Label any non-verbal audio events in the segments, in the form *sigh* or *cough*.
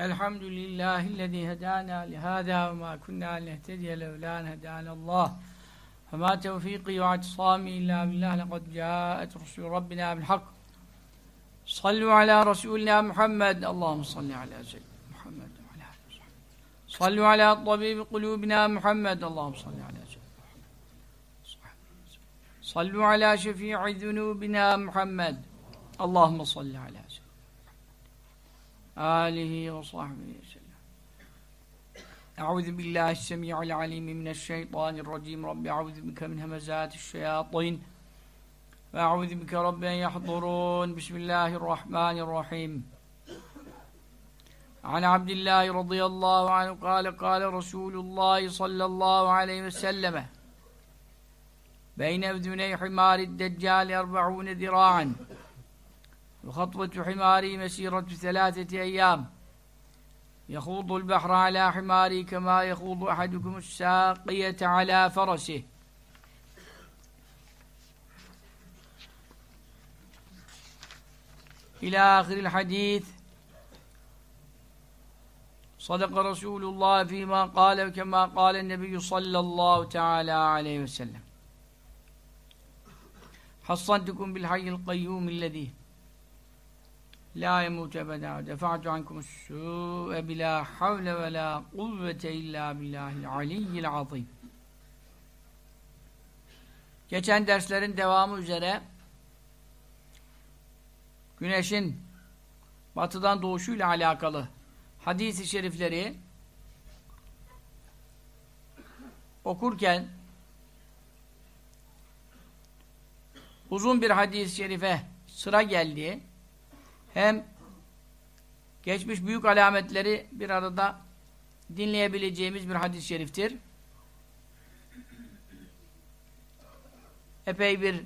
الحمد لله الذي هدانا لهذا وما كنا لنهتدي لولا أن هدانا الله. فما توفيقي واعتصامي إلا بالله لقد جاءت رسل ربنا بالحق. صلوا على رسولنا محمد. اللهم صل على سيدنا محمد وعلى آله وصحبه صلوا على طبيب قلوبنا محمد. اللهم صل على سيدنا محمد. صلوا على شفيع ذنوبنا محمد. اللهم صل على آله وصحبه وسلم. أعوذ بالله السميع العليم من الشيطان الرجيم. رب أعوذ بك من همزات الشياطين. وأعوذ بك رب أن يحضرون. بسم الله الرحمن الرحيم. عن عبد الله رضي الله عنه قال قال رسول الله صلى الله عليه وسلم بين أذني حمار الدجال أربعون ذراعا. وخطوة حماري مسيرة ثلاثة أيام. يخوض البحر على حماري كما يخوض أحدكم الساقية على فرسه. إلى آخر الحديث. صدق رسول الله فيما قال كما قال النبي صلى الله تعالى عليه وسلم. حصنتكم بالحي القيوم الذي la yemut ebeda defa'tu ankum su'e bila havle ve la kuvvete illa billahil aliyyil azim Geçen derslerin devamı üzere güneşin batıdan doğuşuyla alakalı hadis-i şerifleri okurken uzun bir hadis-i şerife sıra geldi. Hem geçmiş büyük alametleri bir arada dinleyebileceğimiz bir hadis-i şeriftir. Epey bir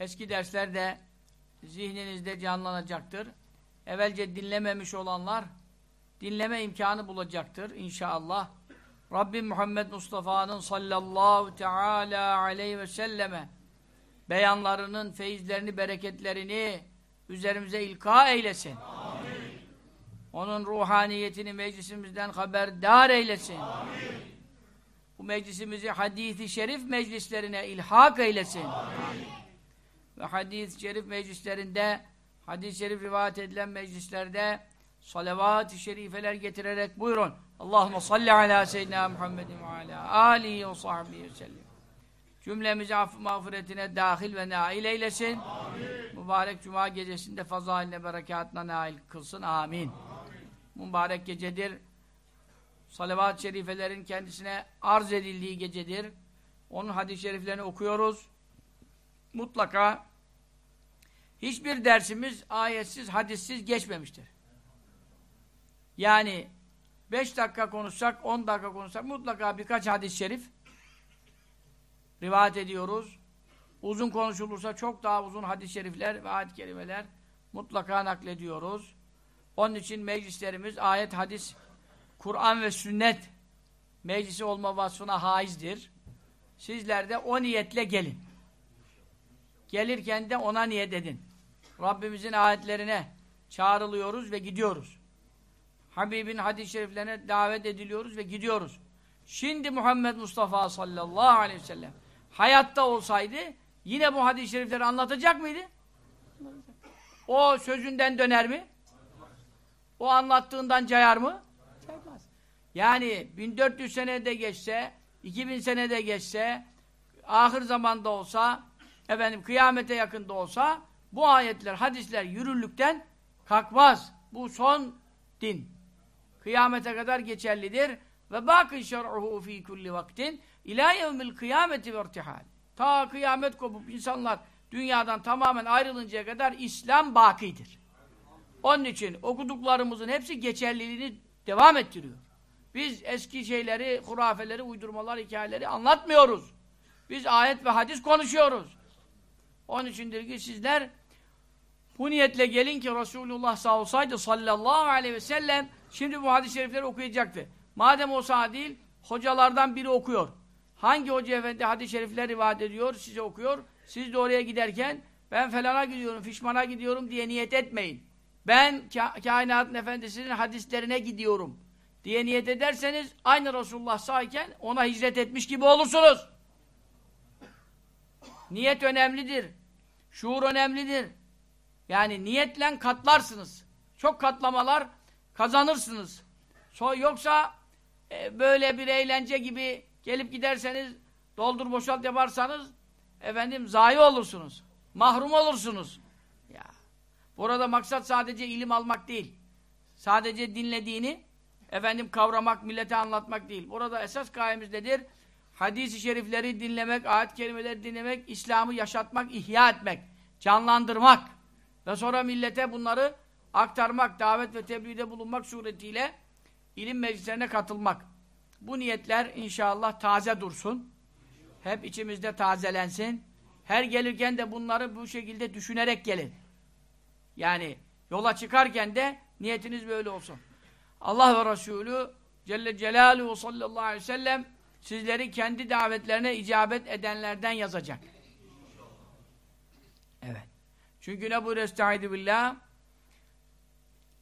eski derslerde zihninizde canlanacaktır. Evvelce dinlememiş olanlar dinleme imkanı bulacaktır inşallah. Rabbim Muhammed Mustafa'nın sallallahu teala aleyhi ve selleme beyanlarının feyizlerini, bereketlerini üzerimize ilka eylesin. Amin. Onun ruhaniyetini meclisimizden haberdar eylesin. Amin. Bu meclisimizi hadis-i şerif meclislerine ilhak eylesin. Amin. Ve hadis-i şerif meclislerinde, hadis-i şerif rivayet edilen meclislerde salavat-ı şerifeler getirerek buyurun. Allahumme salli ala seyyidina Muhammedin ve ala alihi ve sahbihi ve sellem. Cümlemizi affı mağfiretine dahil ve nail eylesin. Amin. Mübarek Cuma gecesinde fazailine berekatına nail kılsın. Amin. Amin. Mübarek gecedir. Salavat-ı şerifelerin kendisine arz edildiği gecedir. Onun hadis-i şeriflerini okuyoruz. Mutlaka hiçbir dersimiz ayetsiz, hadissiz geçmemiştir. Yani 5 dakika konuşsak, 10 dakika konuşsak mutlaka birkaç hadis-i şerif rivayet ediyoruz. Uzun konuşulursa çok daha uzun hadis-i şerifler ve ayet-i kerimeler mutlaka naklediyoruz. Onun için meclislerimiz ayet, hadis, Kur'an ve sünnet meclisi olma vasfına haizdir. Sizler de o niyetle gelin. Gelirken de ona niyet edin. Rabbimizin ayetlerine çağrılıyoruz ve gidiyoruz. Habibin hadis-i şeriflerine davet ediliyoruz ve gidiyoruz. Şimdi Muhammed Mustafa sallallahu aleyhi ve sellem hayatta olsaydı yine bu hadis-i şerifleri anlatacak mıydı? O sözünden döner mi? O anlattığından cayar mı? Caymaz. Yani 1400 senede geçse, 2000 senede geçse, ahir zamanda olsa, efendim kıyamete yakında olsa bu ayetler, hadisler yürürlükten kalkmaz. Bu son din. Kıyamete kadar geçerlidir. Ve bakın şer'uhu fi kulli vaktin İlâ yevmil kıyameti ve irtihal. Ta kıyamet kopup insanlar dünyadan tamamen ayrılıncaya kadar İslam bakidir. Onun için okuduklarımızın hepsi geçerliliğini devam ettiriyor. Biz eski şeyleri, hurafeleri, uydurmalar, hikayeleri anlatmıyoruz. Biz ayet ve hadis konuşuyoruz. Onun içindir ki sizler bu niyetle gelin ki Resulullah sağ olsaydı sallallahu aleyhi ve sellem şimdi bu hadis-i şerifleri okuyacaktı. Madem o sağ değil, hocalardan biri okuyor. Hangi hoca efendi hadis-i şerifler rivayet ediyor, size okuyor. Siz de oraya giderken ben felana gidiyorum, fişmana gidiyorum diye niyet etmeyin. ben ka kainatın efendisinin hadislerine gidiyorum diye niyet ederseniz aynı Resulullah sağken ona hicret etmiş gibi olursunuz. Niyet önemlidir. Şuur önemlidir. Yani niyetle katlarsınız. Çok katlamalar kazanırsınız. So yoksa e, böyle bir eğlence gibi gelip giderseniz doldur boşalt yaparsanız efendim zayi olursunuz. Mahrum olursunuz. Ya. Burada maksat sadece ilim almak değil. Sadece dinlediğini efendim kavramak, millete anlatmak değil. Burada esas gayemiz nedir? Hadis-i şerifleri dinlemek, ayet kelimeleri dinlemek, İslam'ı yaşatmak, ihya etmek, canlandırmak ve sonra millete bunları aktarmak, davet ve tebliğde bulunmak suretiyle ilim meclislerine katılmak. Bu niyetler inşallah taze dursun. Hep içimizde tazelensin. Her gelirken de bunları bu şekilde düşünerek gelin. Yani yola çıkarken de niyetiniz böyle olsun. Allah ve Resulü Celle Celaluhu sallallahu aleyhi ve sellem sizleri kendi davetlerine icabet edenlerden yazacak. Evet. Çünkü ne buyuruyor Estaizu billah?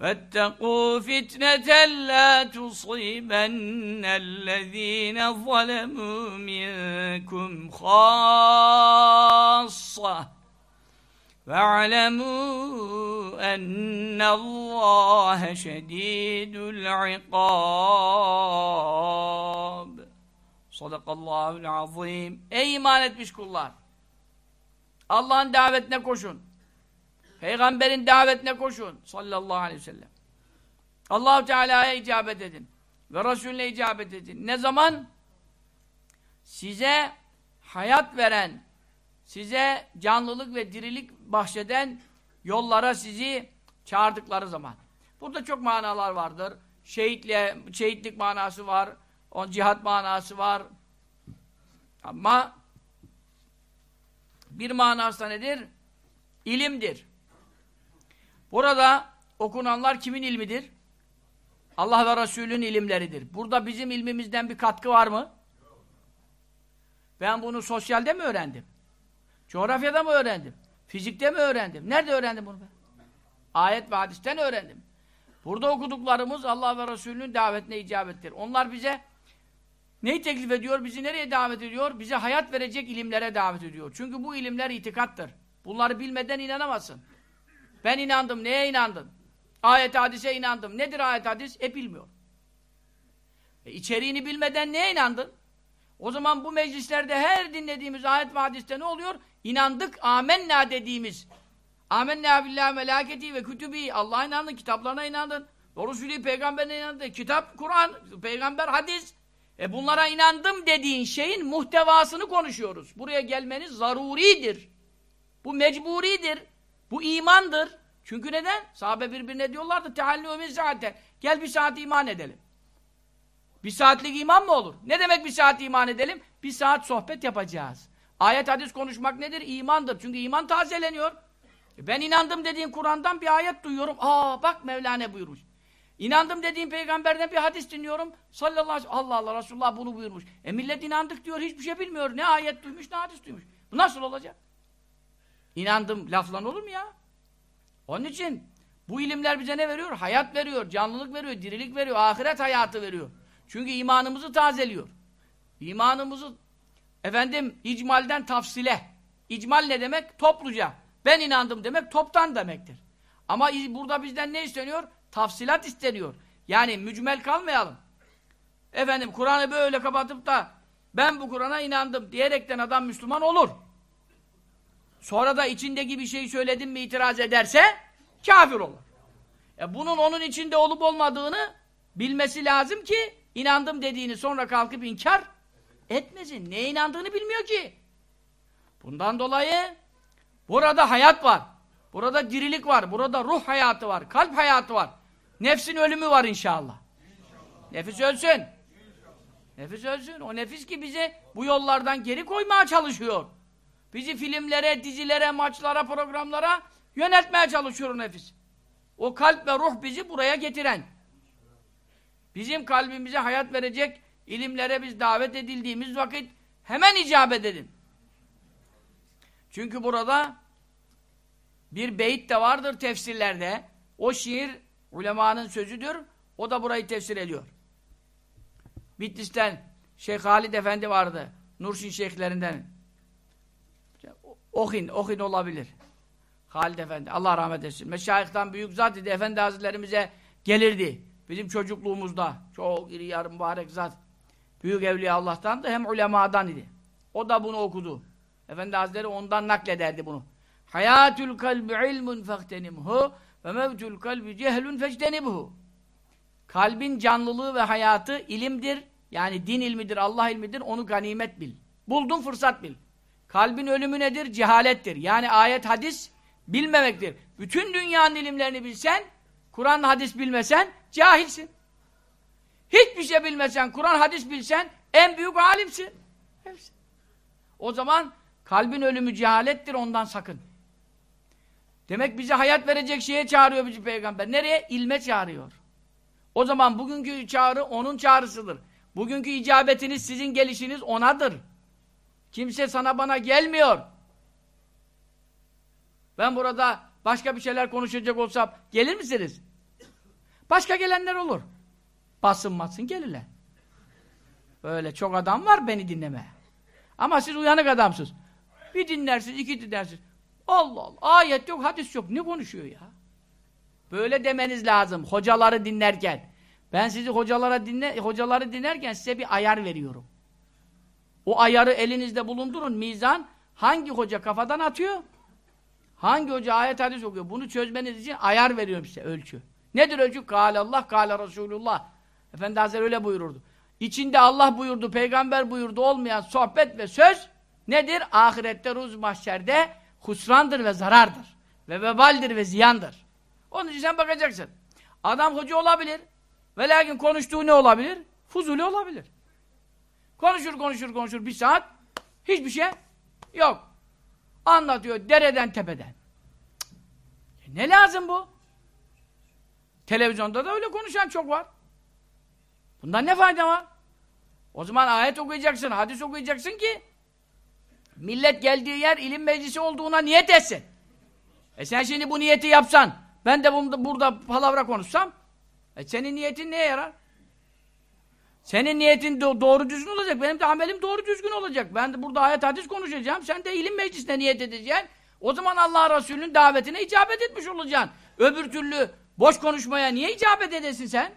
واتقوا فتنة لا تصيبن الذين ظلموا منكم خاصة واعلموا أن الله شديد العقاب Sadakallahul azim. Ey iman etmiş kullar! Allah'ın davetine koşun. Peygamberin davetine koşun. Sallallahu aleyhi ve sellem. allah Teala'ya icabet edin. Ve Resulüne icabet edin. Ne zaman? Size hayat veren, size canlılık ve dirilik bahşeden yollara sizi çağırdıkları zaman. Burada çok manalar vardır. Şehitle, şehitlik manası var, on cihat manası var. Ama bir manası nedir? İlimdir. Burada okunanlar kimin ilmidir? Allah ve Resulün ilimleridir. Burada bizim ilmimizden bir katkı var mı? Ben bunu sosyalde mi öğrendim? Coğrafyada mı öğrendim? Fizikte mi öğrendim? Nerede öğrendim bunu ben? Ayet ve hadisten öğrendim. Burada okuduklarımız Allah ve Resulünün davetine icabettir. Onlar bize neyi teklif ediyor? Bizi nereye davet ediyor? Bize hayat verecek ilimlere davet ediyor. Çünkü bu ilimler itikattır. Bunları bilmeden inanamazsın. Ben inandım. Neye inandım? Ayet hadise inandım. Nedir ayet hadis? E bilmiyor. E, içeriğini bilmeden neye inandın? O zaman bu meclislerde her dinlediğimiz ayet ve hadiste ne oluyor? İnandık, amenna dediğimiz. Amenna billahi melaketi ve kütübi. Allah'a inandın, kitaplarına inandın. Resulü peygamberine inandın. Kitap, Kur'an, peygamber, hadis. E bunlara inandım dediğin şeyin muhtevasını konuşuyoruz. Buraya gelmeniz zaruridir. Bu mecburidir. Bu imandır. Çünkü neden? Sahabe birbirine diyorlardı teallü zaten. Gel bir saat iman edelim. Bir saatlik iman mı olur? Ne demek bir saat iman edelim? Bir saat sohbet yapacağız. Ayet hadis konuşmak nedir? İmandır. Çünkü iman tazeleniyor. E ben inandım dediğin Kur'an'dan bir ayet duyuyorum. Aa bak Mevlana buyurmuş. İnandım dediğin peygamberden bir hadis dinliyorum. Sallallahu aleyhi ve sellem. Allah Allah Resulullah bunu buyurmuş. E millet inandık diyor hiçbir şey bilmiyor. Ne ayet duymuş ne hadis duymuş. Bu nasıl olacak? İnandım laflan olur mu ya? Onun için bu ilimler bize ne veriyor? Hayat veriyor, canlılık veriyor, dirilik veriyor, ahiret hayatı veriyor. Çünkü imanımızı tazeliyor. İmanımızı efendim icmalden tafsile. İcmal ne demek? Topluca. Ben inandım demek toptan demektir. Ama burada bizden ne isteniyor? Tafsilat isteniyor. Yani mücmel kalmayalım. Efendim Kur'an'ı böyle kapatıp da ben bu Kur'an'a inandım diyerekten adam Müslüman olur. Sonra da içindeki bir şey söyledim mi itiraz ederse kafir olur. E bunun onun içinde olup olmadığını bilmesi lazım ki inandım dediğini sonra kalkıp inkar etmesin. Neye inandığını bilmiyor ki. Bundan dolayı burada hayat var. Burada dirilik var. Burada ruh hayatı var. Kalp hayatı var. Nefsin ölümü var inşallah. Nefis ölsün. Nefis ölsün. O nefis ki bizi bu yollardan geri koymaya çalışıyor. Bizi filmlere, dizilere, maçlara, programlara yöneltmeye çalışıyor nefis. O kalp ve ruh bizi buraya getiren. Bizim kalbimize hayat verecek ilimlere biz davet edildiğimiz vakit hemen icabet edin. Çünkü burada bir beyit de vardır tefsirlerde. O şiir ulemanın sözüdür. O da burayı tefsir ediyor. Bitlis'ten Şeyh Halid Efendi vardı. Nurşin şeyhlerinden. Ohin, Ohin olabilir. Halid Efendi. Allah rahmet etsin. Meşayihtan büyük zat idi. Efendi Hazretlerimize gelirdi. Bizim çocukluğumuzda. Çok iri yarı mübarek zat. Büyük evliya Allah'tan da hem ulemadan idi. O da bunu okudu. Efendi Hazretleri ondan naklederdi bunu. Hayatül kalbi ilmun fehtenimhu ve mevtül kalbi cehlun fectenibhu. Kalbin canlılığı ve hayatı ilimdir. Yani din ilmidir, Allah ilmidir. Onu ganimet bil. Buldun fırsat bil. Kalbin ölümü nedir? Cehalettir. Yani ayet, hadis bilmemektir. Bütün dünyanın ilimlerini bilsen, Kur'an, hadis bilmesen cahilsin. Hiçbir şey bilmesen, Kur'an, hadis bilsen en büyük alimsin. Hepsi. O zaman kalbin ölümü cehalettir, ondan sakın. Demek bize hayat verecek şeye çağırıyor bizi peygamber. Nereye? İlme çağırıyor. O zaman bugünkü çağrı onun çağrısıdır. Bugünkü icabetiniz, sizin gelişiniz onadır. Kimse sana bana gelmiyor. Ben burada başka bir şeyler konuşacak olsam gelir misiniz? Başka gelenler olur. Basınmasın gelirler. Böyle çok adam var beni dinleme. Ama siz uyanık adamsınız. Bir dinlersiniz, iki dinlersiniz. Allah Allah, ayet yok, hadis yok. Ne konuşuyor ya? Böyle demeniz lazım hocaları dinlerken. Ben sizi hocalara dinle, hocaları dinlerken size bir ayar veriyorum. O ayarı elinizde bulundurun, mizan. Hangi hoca kafadan atıyor? Hangi hoca ayet hadis okuyor? Bunu çözmeniz için ayar veriyorum size, ölçü. Nedir ölçü? Kâle Allah, kâle Resulullah. Efendi Hazretleri öyle buyururdu. İçinde Allah buyurdu, peygamber buyurdu olmayan sohbet ve söz nedir? Ahirette, ruz mahşerde husrandır ve zarardır. Ve vebaldir ve ziyandır. Onun için sen bakacaksın. Adam hoca olabilir. Ve lakin konuştuğu ne olabilir? Fuzuli olabilir. Konuşur konuşur konuşur bir saat hiçbir şey yok. Anlatıyor dereden tepeden. E ne lazım bu? Televizyonda da öyle konuşan çok var. Bundan ne fayda var? O zaman ayet okuyacaksın, hadis okuyacaksın ki millet geldiği yer ilim meclisi olduğuna niyet etsin. E sen şimdi bu niyeti yapsan, ben de bunu, burada palavra konuşsam, e senin niyetin neye yarar? Senin niyetin do doğru düzgün olacak, benim de amelim doğru düzgün olacak. Ben de burada ayet hadis konuşacağım, sen de ilim meclisine niyet edeceksin. O zaman Allah Resulü'nün davetine icabet etmiş olacaksın. Öbür türlü boş konuşmaya niye icabet edesin sen?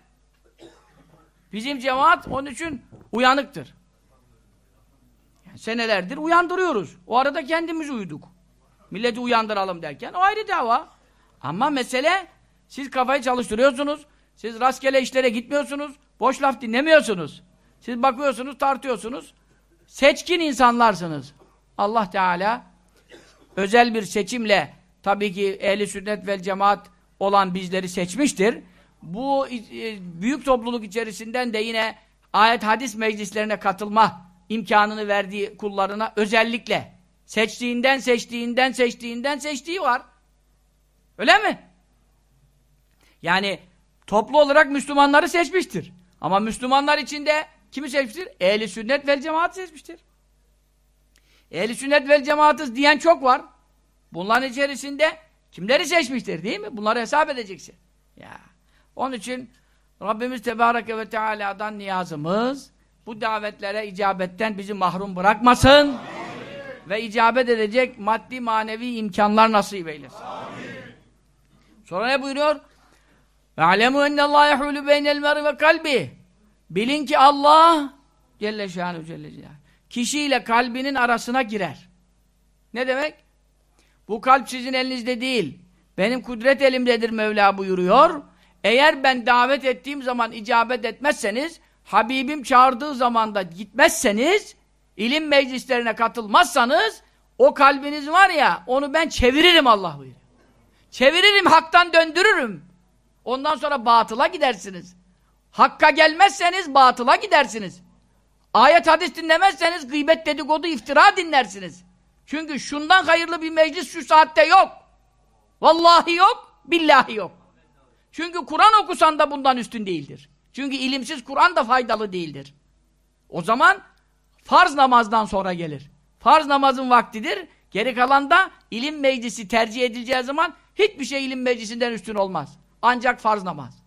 Bizim cemaat onun için uyanıktır. Yani senelerdir uyandırıyoruz. O arada kendimiz uyuduk. Milleti uyandıralım derken o ayrı dava. Ama mesele siz kafayı çalıştırıyorsunuz. Siz rastgele işlere gitmiyorsunuz. Boş laf dinlemiyorsunuz. Siz bakıyorsunuz, tartıyorsunuz. Seçkin insanlarsınız. Allah Teala özel bir seçimle tabii ki ehli sünnet vel cemaat olan bizleri seçmiştir. Bu e, büyük topluluk içerisinden de yine ayet hadis meclislerine katılma imkanını verdiği kullarına özellikle seçtiğinden seçtiğinden seçtiğinden seçtiği var. Öyle mi? Yani toplu olarak Müslümanları seçmiştir. Ama Müslümanlar içinde kimi seçmiştir? Ehli sünnet vel cemaat seçmiştir. Ehli sünnet vel cemaatız diyen çok var. Bunların içerisinde kimleri seçmiştir değil mi? Bunları hesap edeceksin. Ya. Onun için Rabbimiz Tebareke ve Teala'dan niyazımız bu davetlere icabetten bizi mahrum bırakmasın. Ve icabet edecek maddi manevi imkanlar nasip eylesin. Amin. Sonra ne buyuruyor? Ve alemu ennallâhe yehûlü beynel meri ve kalbi. Bilin ki Allah Celle şânu Celle Celaluhu kişiyle kalbinin arasına girer. Ne demek? Bu kalp sizin elinizde değil. Benim kudret elimdedir Mevla buyuruyor. Eğer ben davet ettiğim zaman icabet etmezseniz, Habibim çağırdığı zaman da gitmezseniz, ilim meclislerine katılmazsanız, o kalbiniz var ya, onu ben çeviririm Allah buyuruyor. Çeviririm, haktan döndürürüm. Ondan sonra batıla gidersiniz. Hakka gelmezseniz batıla gidersiniz. Ayet hadis dinlemezseniz gıybet dedikodu iftira dinlersiniz. Çünkü şundan hayırlı bir meclis şu saatte yok. Vallahi yok, billahi yok. Çünkü Kur'an okusan da bundan üstün değildir. Çünkü ilimsiz Kur'an da faydalı değildir. O zaman farz namazdan sonra gelir. Farz namazın vaktidir. Geri kalan da ilim meclisi tercih edileceği zaman hiçbir şey ilim meclisinden üstün olmaz. Ancak farz namaz.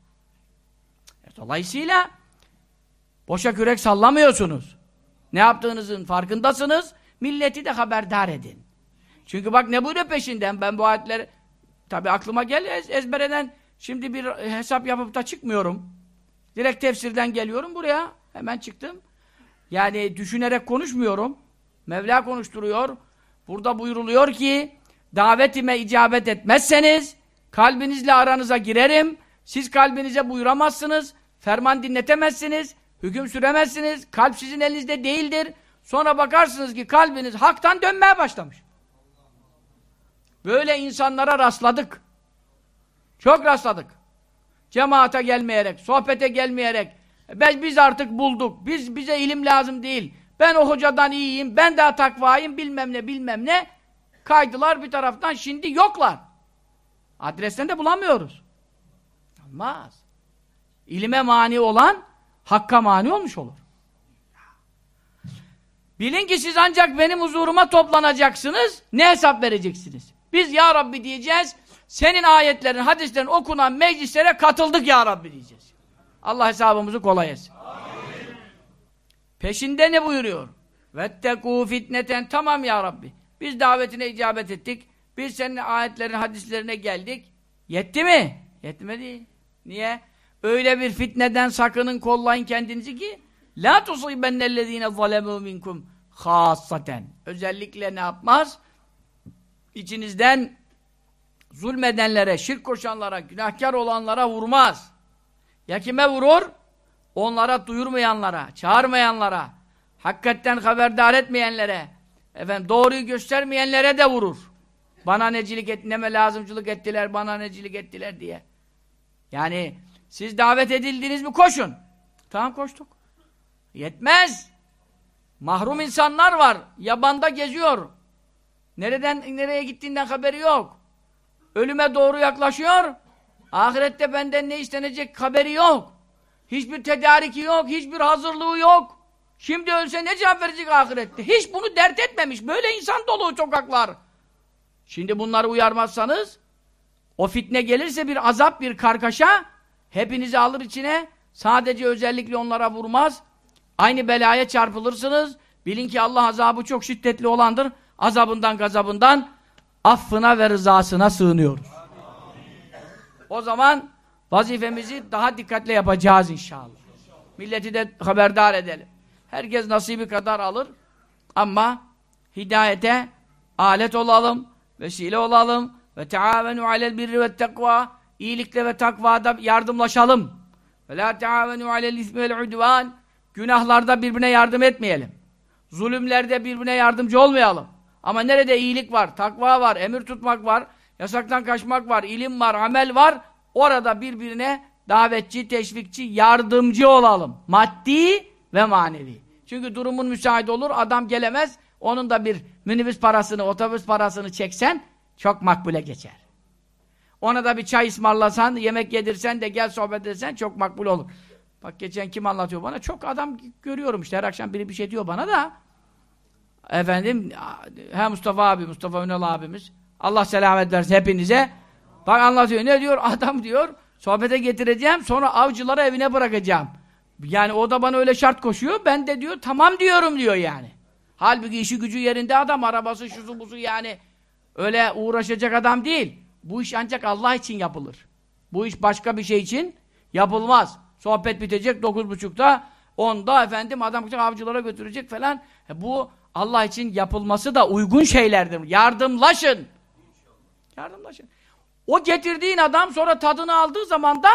Dolayısıyla boşa kürek sallamıyorsunuz. Ne yaptığınızın farkındasınız. Milleti de haberdar edin. Çünkü bak ne buyuruyor peşinden. Ben bu ayetleri tabi aklıma gel ez, ezbereden şimdi bir hesap yapıp da çıkmıyorum. Direkt tefsirden geliyorum buraya. Hemen çıktım. Yani düşünerek konuşmuyorum. Mevla konuşturuyor. Burada buyuruluyor ki davetime icabet etmezseniz kalbinizle aranıza girerim. Siz kalbinize buyuramazsınız. Ferman dinletemezsiniz. Hüküm süremezsiniz. Kalp sizin elinizde değildir. Sonra bakarsınız ki kalbiniz haktan dönmeye başlamış. Böyle insanlara rastladık. Çok rastladık. Cemaate gelmeyerek, sohbete gelmeyerek, biz, biz artık bulduk, biz bize ilim lazım değil, ben o hocadan iyiyim, ben daha takvayım, bilmem ne bilmem ne, kaydılar bir taraftan, şimdi yoklar. Adresten de bulamıyoruz. Olmaz. İlime mani olan, hakka mani olmuş olur. Bilin ki siz ancak benim huzuruma toplanacaksınız, ne hesap vereceksiniz? Biz ya Rabbi diyeceğiz, senin ayetlerin, hadislerin okunan meclislere katıldık ya Rabbi diyeceğiz. Allah hesabımızı kolay etsin. Peşinde ne buyuruyor? Vettekû fitneten tamam ya Rabbi. Biz davetine icabet ettik. Biz senin ayetlerin, hadislerine geldik. Yetti mi? Yetmedi. Niye? Öyle bir fitneden sakının kollayın kendinizi ki La tusibennellezine zalemû minkum khassaten. Özellikle ne yapmaz? İçinizden zulmedenlere, şirk koşanlara, günahkar olanlara vurmaz. Ya kime vurur? Onlara duyurmayanlara, çağırmayanlara, hakikaten haberdar etmeyenlere, efendim doğruyu göstermeyenlere de vurur. Bana necilik et, neme lazımcılık ettiler, bana necilik ettiler diye. Yani siz davet edildiniz mi koşun. Tamam koştuk. Yetmez. Mahrum insanlar var. Yabanda geziyor. Nereden nereye gittiğinden haberi yok. Ölüme doğru yaklaşıyor. Ahirette benden ne istenecek haberi yok. Hiçbir tedariki yok, hiçbir hazırlığı yok. Şimdi ölse ne cevap verecek ahirette? Hiç bunu dert etmemiş. Böyle insan dolu sokaklar. Şimdi bunları uyarmazsanız o fitne gelirse bir azap, bir kargaşa hepinizi alır içine. Sadece özellikle onlara vurmaz. Aynı belaya çarpılırsınız. Bilin ki Allah azabı çok şiddetli olandır. Azabından gazabından affına ve rızasına sığınıyoruz. O zaman vazifemizi daha dikkatle yapacağız inşallah. Milleti de haberdar edelim. Herkes nasibi kadar alır. Ama hidayete alet olalım, vesile olalım. Ve teavenu alel birri ve tekva. İyilikle ve takvada yardımlaşalım. Ve la teavenu alel ismi vel udvan. Günahlarda birbirine yardım etmeyelim. Zulümlerde birbirine yardımcı olmayalım. Ama nerede iyilik var, takva var, emir tutmak var, yasaktan kaçmak var, ilim var, amel var, orada birbirine davetçi, teşvikçi, yardımcı olalım. Maddi ve manevi. Çünkü durumun müsait olur, adam gelemez, onun da bir minibüs parasını, otobüs parasını çeksen, çok makbule geçer. Ona da bir çay ısmarlasan, yemek yedirsen de gel sohbet etsen çok makbul olur. Bak geçen kim anlatıyor bana? Çok adam görüyorum işte her akşam biri bir şey diyor bana da. Efendim, he Mustafa abi, Mustafa Ünal abimiz. Allah selamet versin hepinize. Bak anlatıyor. Ne diyor? *laughs* Adam diyor, sohbete getireceğim, sonra avcıları evine bırakacağım. Yani o da bana öyle şart koşuyor. Ben de diyor, tamam diyorum diyor yani. Halbuki işi gücü yerinde adam, arabası şusu busu yani. Öyle uğraşacak adam değil. Bu iş ancak Allah için yapılır. Bu iş başka bir şey için yapılmaz. Sohbet bitecek dokuz buçukta, onda efendim adam avcılara götürecek falan. E bu Allah için yapılması da uygun şeylerdir. Yardımlaşın. Yardımlaşın. O getirdiğin adam sonra tadını aldığı zaman da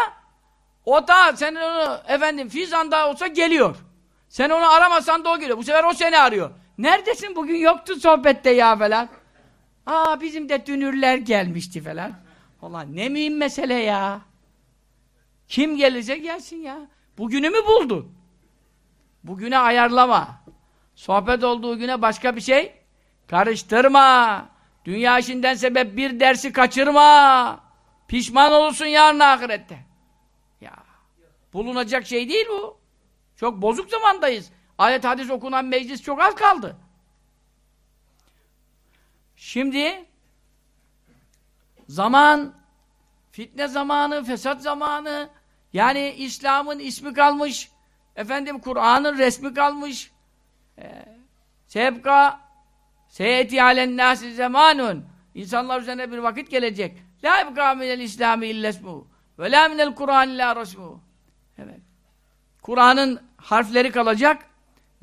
o da senin onu efendim fizanda olsa geliyor. Sen onu aramasan da o geliyor. Bu sefer o seni arıyor. Neredesin bugün yoktu sohbette ya falan. Aa bizim de dünürler gelmişti falan. Allah ne mühim mesele ya. Kim gelirse gelsin ya. Bugünü mü buldun? Bugüne ayarlama. Sohbet olduğu güne başka bir şey karıştırma. Dünya işinden sebep bir dersi kaçırma. Pişman olursun yarın ahirette. Ya. Bulunacak şey değil bu. Çok bozuk zamandayız. Ayet hadis okunan meclis çok az kaldı. Şimdi zaman fitne zamanı, fesat zamanı yani İslam'ın ismi kalmış efendim Kur'an'ın resmi kalmış ee, sebka seyeti alen nasi zamanun insanlar üzerine bir vakit gelecek. La ibka minel İslami illesmu ve la minel Kur'an illa resmu evet. Kur'an'ın harfleri kalacak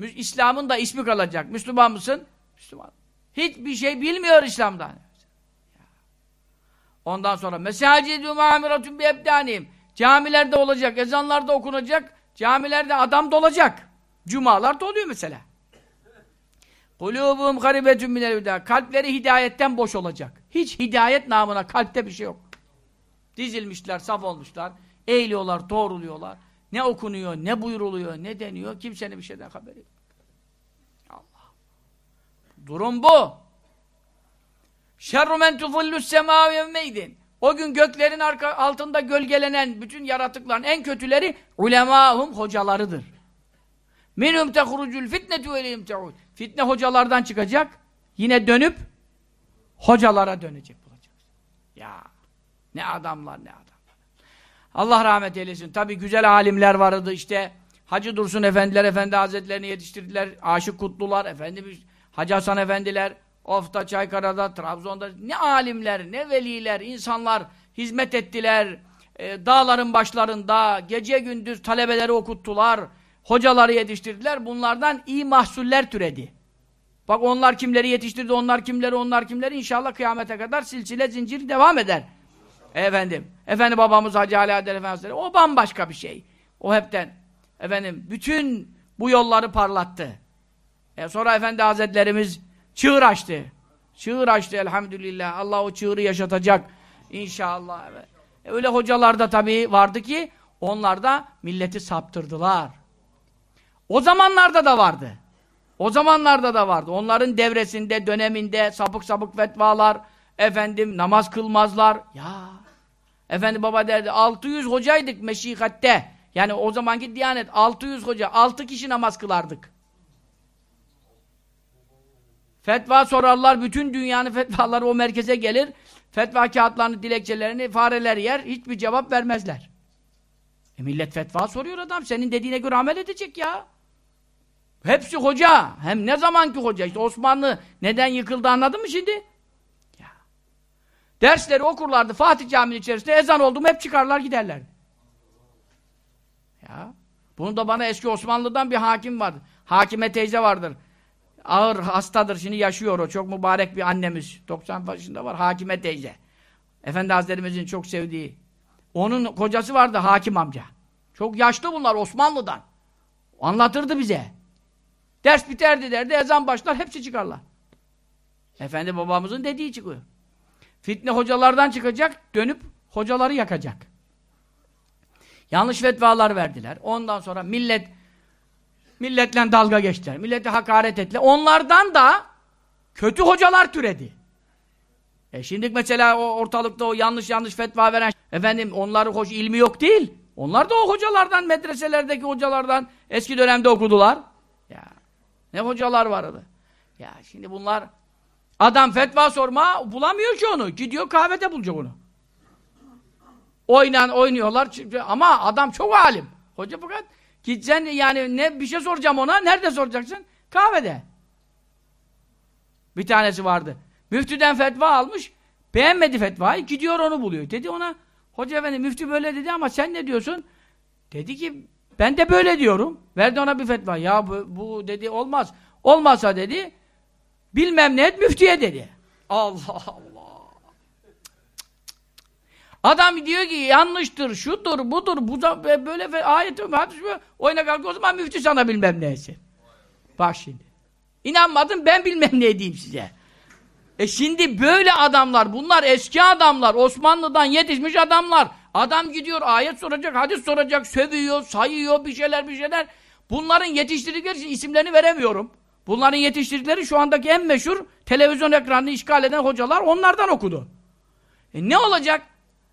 İslam'ın da ismi kalacak Müslüman mısın? Müslüman hiçbir şey bilmiyor İslam'dan Ondan sonra mesacidü mamiratun bi ebdanihim. Camilerde olacak, ezanlarda okunacak, camilerde adam dolacak. Cumalar doluyor mesela. Kulubum garibetun minel Kalpleri hidayetten boş olacak. Hiç hidayet namına kalpte bir şey yok. Dizilmişler, saf olmuşlar. Eğiliyorlar, doğruluyorlar. Ne okunuyor, ne buyuruluyor, ne deniyor. Kimsenin bir şeyden haberi yok. Allah. Durum bu. Şerru men tufillus semâ yevmeydin. O gün göklerin arka, altında gölgelenen bütün yaratıkların en kötüleri ulemâhum hocalarıdır. Minhum tehrucul fitnetu velihim te'ud. Fitne hocalardan çıkacak. Yine dönüp hocalara dönecek bulacak. Ya ne adamlar ne adamlar. Allah rahmet eylesin. Tabi güzel alimler vardı işte. Hacı Dursun Efendiler Efendi Hazretlerini yetiştirdiler. Aşık Kutlular, Efendimiz Hacı Hasan Efendiler, Of'ta, Çaykara'da, Trabzon'da ne alimler, ne veliler, insanlar hizmet ettiler. E, dağların başlarında gece gündüz talebeleri okuttular. Hocaları yetiştirdiler. Bunlardan iyi mahsuller türedi. Bak onlar kimleri yetiştirdi, onlar kimleri, onlar kimleri inşallah kıyamete kadar silsile zincir devam eder. Efendim, efendi babamız Hacı Ali Adel Efendimiz o bambaşka bir şey. O hepten efendim bütün bu yolları parlattı. E sonra Efendi Hazretlerimiz Çığır açtı. Çığır açtı elhamdülillah. Allah o çığırı yaşatacak. İnşallah. E öyle hocalar da tabii vardı ki onlar da milleti saptırdılar. O zamanlarda da vardı. O zamanlarda da vardı. Onların devresinde, döneminde sapık sapık fetvalar, efendim namaz kılmazlar. Ya efendi baba derdi 600 hocaydık meşikatte. Yani o zamanki diyanet 600 hoca, 6 kişi namaz kılardık. Fetva sorarlar, bütün dünyanın fetvaları o merkeze gelir. Fetva kağıtlarını, dilekçelerini fareler yer, hiçbir cevap vermezler. E millet fetva soruyor adam, senin dediğine göre amel edecek ya. Hepsi hoca, hem ne zamanki hoca. İşte Osmanlı neden yıkıldı anladın mı şimdi? Dersleri okurlardı Fatih Camii'nin içerisinde, ezan oldu mu hep çıkarlar giderler. Ya. Bunu da bana eski Osmanlı'dan bir hakim vardı. Hakime teyze vardır ağır hastadır, şimdi yaşıyor o. Çok mübarek bir annemiz. 90 yaşında var, Hakime teyze. Efendi Hazretlerimizin çok sevdiği. Onun kocası vardı, hakim amca. Çok yaşlı bunlar Osmanlı'dan. Anlatırdı bize. Ders biterdi derdi, ezan başlar, hepsi çıkarlar. Efendi babamızın dediği çıkıyor. Fitne hocalardan çıkacak, dönüp hocaları yakacak. Yanlış fetvalar verdiler. Ondan sonra millet Milletle dalga geçtiler. Millete hakaret ettiler. Onlardan da kötü hocalar türedi. E şimdi mesela o ortalıkta o yanlış yanlış fetva veren efendim onların hoş ilmi yok değil. Onlar da o hocalardan, medreselerdeki hocalardan eski dönemde okudular. Ya ne hocalar vardı. Ya şimdi bunlar adam fetva sorma bulamıyor ki onu. Gidiyor kahvede bulacak onu. Oynan oynuyorlar ama adam çok alim. Hoca fakat Gideceksin yani ne bir şey soracağım ona. Nerede soracaksın? Kahvede. Bir tanesi vardı. Müftüden fetva almış. Beğenmedi fetvayı. Gidiyor onu buluyor. Dedi ona hoca efendi müftü böyle dedi ama sen ne diyorsun? Dedi ki ben de böyle diyorum. Verdi ona bir fetva. Ya bu, bu dedi olmaz. Olmazsa dedi bilmem ne et müftüye dedi. Allah Allah. Adam diyor ki yanlıştır, şudur, budur, bu da böyle ayet hadis oyuna kalkıyor o zaman müftü sana bilmem neyse. Bak şimdi. İnanmadın ben bilmem ne diyeyim size. E şimdi böyle adamlar, bunlar eski adamlar, Osmanlı'dan yetişmiş adamlar. Adam gidiyor ayet soracak, hadis soracak, sövüyor, sayıyor bir şeyler bir şeyler. Bunların yetiştirdikleri için isimlerini veremiyorum. Bunların yetiştirdikleri şu andaki en meşhur televizyon ekranını işgal eden hocalar onlardan okudu. E ne olacak?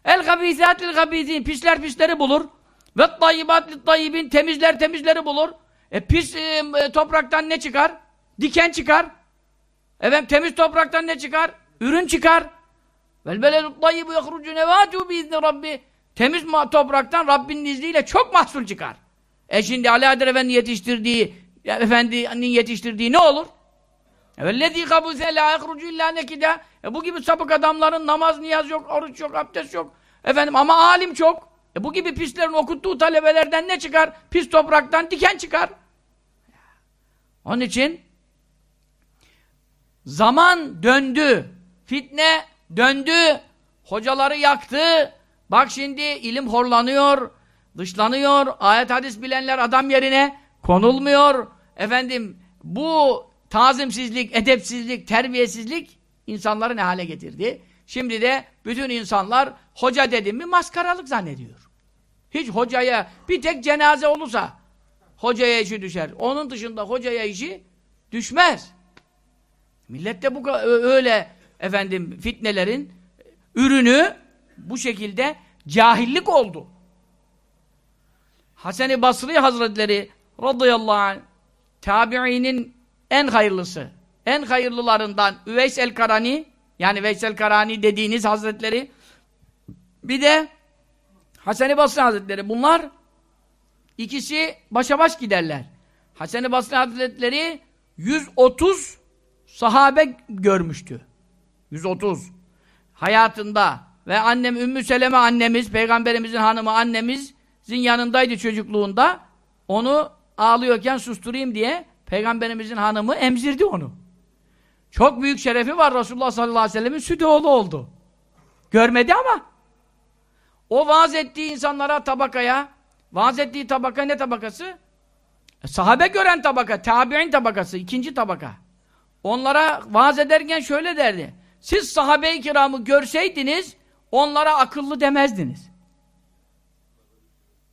El habîsâtil habîsîn pisler pisleri bulur. Ve tayyibat tayyibin temizler temizleri bulur. E pis e, topraktan ne çıkar? Diken çıkar. Efendim temiz topraktan ne çıkar? Ürün çıkar. Vel beledut tayyibu yehrucu nevâtu biizni rabbi. Temiz topraktan Rabbinin izniyle çok mahsul çıkar. E şimdi Ali Adar Efendi yetiştirdiği, Efendi'nin yetiştirdiği ne olur? Vellezî kabûse lâ yehrucu illâ nekidâ. E bu gibi sapık adamların namaz, niyaz yok, oruç yok, abdest yok. Efendim ama alim çok. E bu gibi pislerin okuttuğu talebelerden ne çıkar? Pis topraktan diken çıkar. Onun için zaman döndü. Fitne döndü. Hocaları yaktı. Bak şimdi ilim horlanıyor, dışlanıyor. Ayet hadis bilenler adam yerine konulmuyor. Efendim bu tazimsizlik, edepsizlik, terbiyesizlik insanları ne hale getirdi? Şimdi de bütün insanlar hoca dedim mi maskaralık zannediyor. Hiç hocaya bir tek cenaze olursa hocaya işi düşer. Onun dışında hocaya işi düşmez. Millette bu öyle efendim fitnelerin ürünü bu şekilde cahillik oldu. Hasan-ı Basri Hazretleri radıyallahu anh tabi'inin en hayırlısı, en hayırlılarından Üveys el-Karani yani Veysel Karani dediğiniz hazretleri bir de Hasan-ı Basri Hazretleri bunlar ikisi başa baş giderler. Hasan-ı Basri Hazretleri 130 sahabe görmüştü. 130 hayatında ve annem Ümmü Seleme annemiz, peygamberimizin hanımı annemizin yanındaydı çocukluğunda. Onu ağlıyorken susturayım diye peygamberimizin hanımı emzirdi onu. Çok büyük şerefi var Resulullah sallallahu aleyhi ve sellemin süt oğlu oldu. Görmedi ama o vaaz ettiği insanlara tabakaya vaaz ettiği tabaka ne tabakası? E, sahabe gören tabaka, tabi'in tabakası, ikinci tabaka. Onlara vaaz ederken şöyle derdi. Siz sahabe-i kiramı görseydiniz onlara akıllı demezdiniz.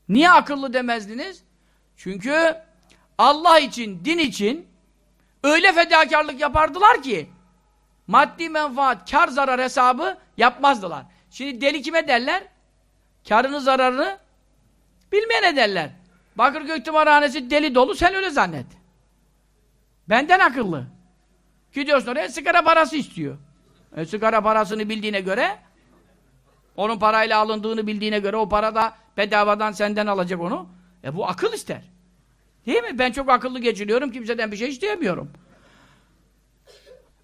Niye akıllı demezdiniz? Çünkü Allah için, din için öyle fedakarlık yapardılar ki maddi menfaat, kar zarar hesabı yapmazdılar. Şimdi deli kime derler? Karını zararını bilmeyene derler. Bakırköy tımarhanesi deli dolu sen öyle zannet. Benden akıllı. Gidiyorsun oraya sigara parası istiyor. E, sigara parasını bildiğine göre onun parayla alındığını bildiğine göre o para da bedavadan senden alacak onu. E bu akıl ister. Değil mi? Ben çok akıllı geçiniyorum. Kimseden bir şey isteyemiyorum.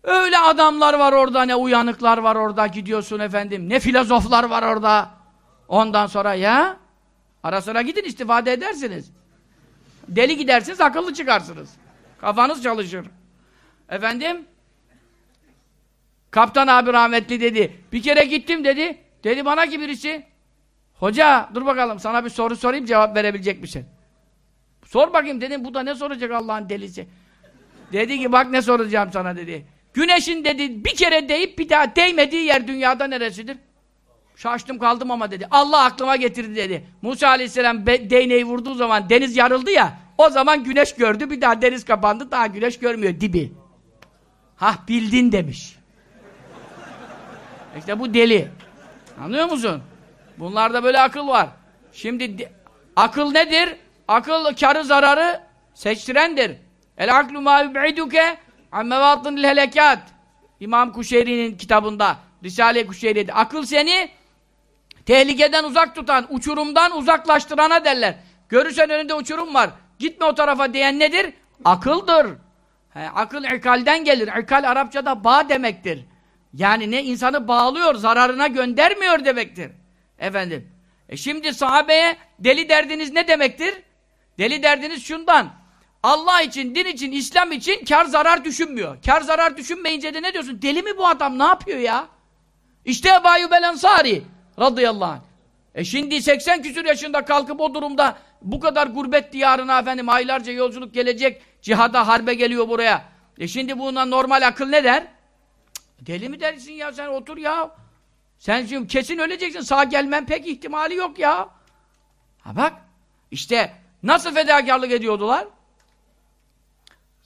Öyle adamlar var orada, ne uyanıklar var orada gidiyorsun efendim. Ne filozoflar var orada. Ondan sonra ya ara sıra gidin istifade edersiniz. Deli gidersiniz, akıllı çıkarsınız. Kafanız çalışır. Efendim Kaptan abi rahmetli dedi. Bir kere gittim dedi. Dedi bana ki birisi Hoca dur bakalım sana bir soru sorayım cevap verebilecek misin? Sor bakayım dedim bu da ne soracak Allah'ın delisi. Dedi ki bak ne soracağım sana dedi. Güneşin dedi bir kere deyip bir daha değmediği yer dünyada neresidir? Şaştım kaldım ama dedi. Allah aklıma getirdi dedi. Musa aleyhisselam değneği vurduğu zaman deniz yarıldı ya. O zaman güneş gördü bir daha deniz kapandı daha güneş görmüyor dibi. Hah bildin demiş. İşte bu deli. Anlıyor musun? Bunlarda böyle akıl var. Şimdi akıl nedir? Akıl karı zararı seçtirendir. El aklu ma yub'iduke an mevatinil helekat. İmam Kuşeyri'nin kitabında Risale-i Kuşeyri'de akıl seni tehlikeden uzak tutan, uçurumdan uzaklaştırana derler. Görürsen önünde uçurum var. Gitme o tarafa diyen nedir? Akıldır. He, akıl ikalden gelir. İkal Arapçada bağ demektir. Yani ne insanı bağlıyor, zararına göndermiyor demektir. Efendim. E şimdi sahabeye deli derdiniz ne demektir? Deli derdiniz şundan. Allah için, din için, İslam için kar zarar düşünmüyor. Kar zarar düşünmeyince de ne diyorsun? Deli mi bu adam? Ne yapıyor ya? İşte Ebu Ayyub el-Ensari radıyallahu anh. E şimdi 80 küsur yaşında kalkıp o durumda bu kadar gurbet diyarına efendim aylarca yolculuk gelecek, cihada harbe geliyor buraya. E şimdi buna normal akıl ne der? Deli mi dersin ya sen otur ya. Sen şimdi kesin öleceksin. Sağ gelmen pek ihtimali yok ya. Ha bak. işte nasıl fedakarlık ediyordular?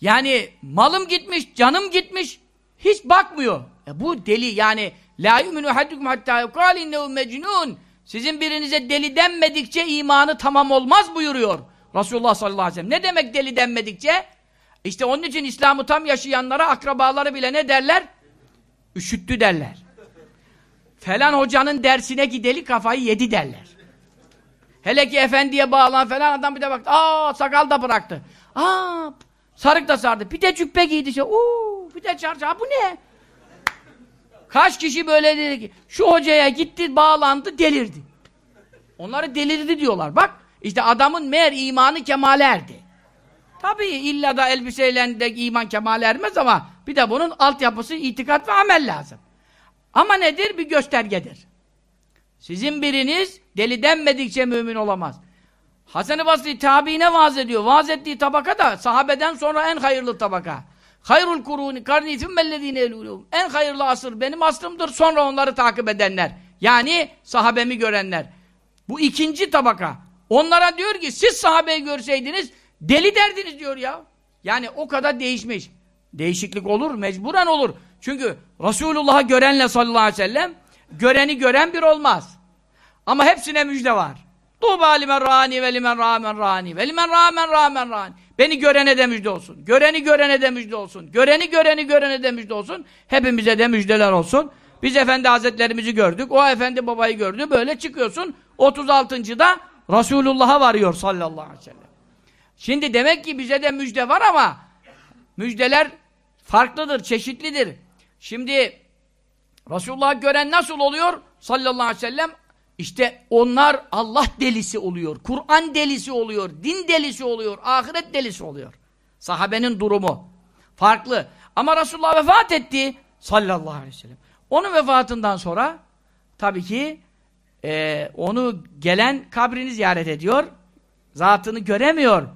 Yani malım gitmiş, canım gitmiş. Hiç bakmıyor. E bu deli yani la yu'minu haddukum hatta yuqal innehu mecnun. Sizin birinize deli denmedikçe imanı tamam olmaz buyuruyor. Resulullah sallallahu aleyhi ve sellem. Ne demek deli denmedikçe? İşte onun için İslam'ı tam yaşayanlara akrabaları bile ne derler? Üşüttü derler. Falan hocanın dersine gideli kafayı yedi derler. Hele ki efendiye bağlan falan adam bir de baktı. Aa sakal da bıraktı. Aa sarık da sardı. Bir de cübbe giydi. Şey. Oo, bir de çarşı. bu ne? Kaç kişi böyle dedi ki şu hocaya gitti bağlandı delirdi. Onları delirdi diyorlar. Bak işte adamın meğer imanı kemale erdi. Tabii illa da elbiseyle de iman kemale ermez ama bir de bunun altyapısı itikat ve amel lazım. Ama nedir? Bir göstergedir. Sizin biriniz deli denmedikçe mümin olamaz. Hasan-ı Basri tabiine vaaz ediyor. Vaaz ettiği tabaka da sahabeden sonra en hayırlı tabaka. Hayrul kuruni karni thummellezine elûlûhum. En hayırlı asır benim asrımdır. Sonra onları takip edenler. Yani sahabemi görenler. Bu ikinci tabaka. Onlara diyor ki siz sahabeyi görseydiniz deli derdiniz diyor ya. Yani o kadar değişmiş. Değişiklik olur, mecburen olur. Çünkü Resulullah'ı görenle sallallahu aleyhi ve sellem göreni gören bir olmaz. Ama hepsine müjde var. Tuğba limen rani ve limen râmen rani ve limen râmen râmen rani. Beni görene de müjde olsun. Göreni görene de müjde olsun. Göreni göreni görene de müjde olsun. Hepimize de müjdeler olsun. Biz Efendi Hazretlerimizi gördük. O Efendi Babayı gördü. Böyle çıkıyorsun. 36. da Resulullah'a varıyor sallallahu aleyhi ve sellem. Şimdi demek ki bize de müjde var ama müjdeler farklıdır, çeşitlidir. Şimdi Resulullah'ı gören nasıl oluyor? Sallallahu aleyhi ve sellem işte onlar Allah delisi oluyor, Kur'an delisi oluyor, din delisi oluyor, ahiret delisi oluyor. Sahabenin durumu farklı. Ama Resulullah vefat etti sallallahu aleyhi ve sellem. Onun vefatından sonra tabii ki e, onu gelen kabrini ziyaret ediyor. Zatını göremiyor.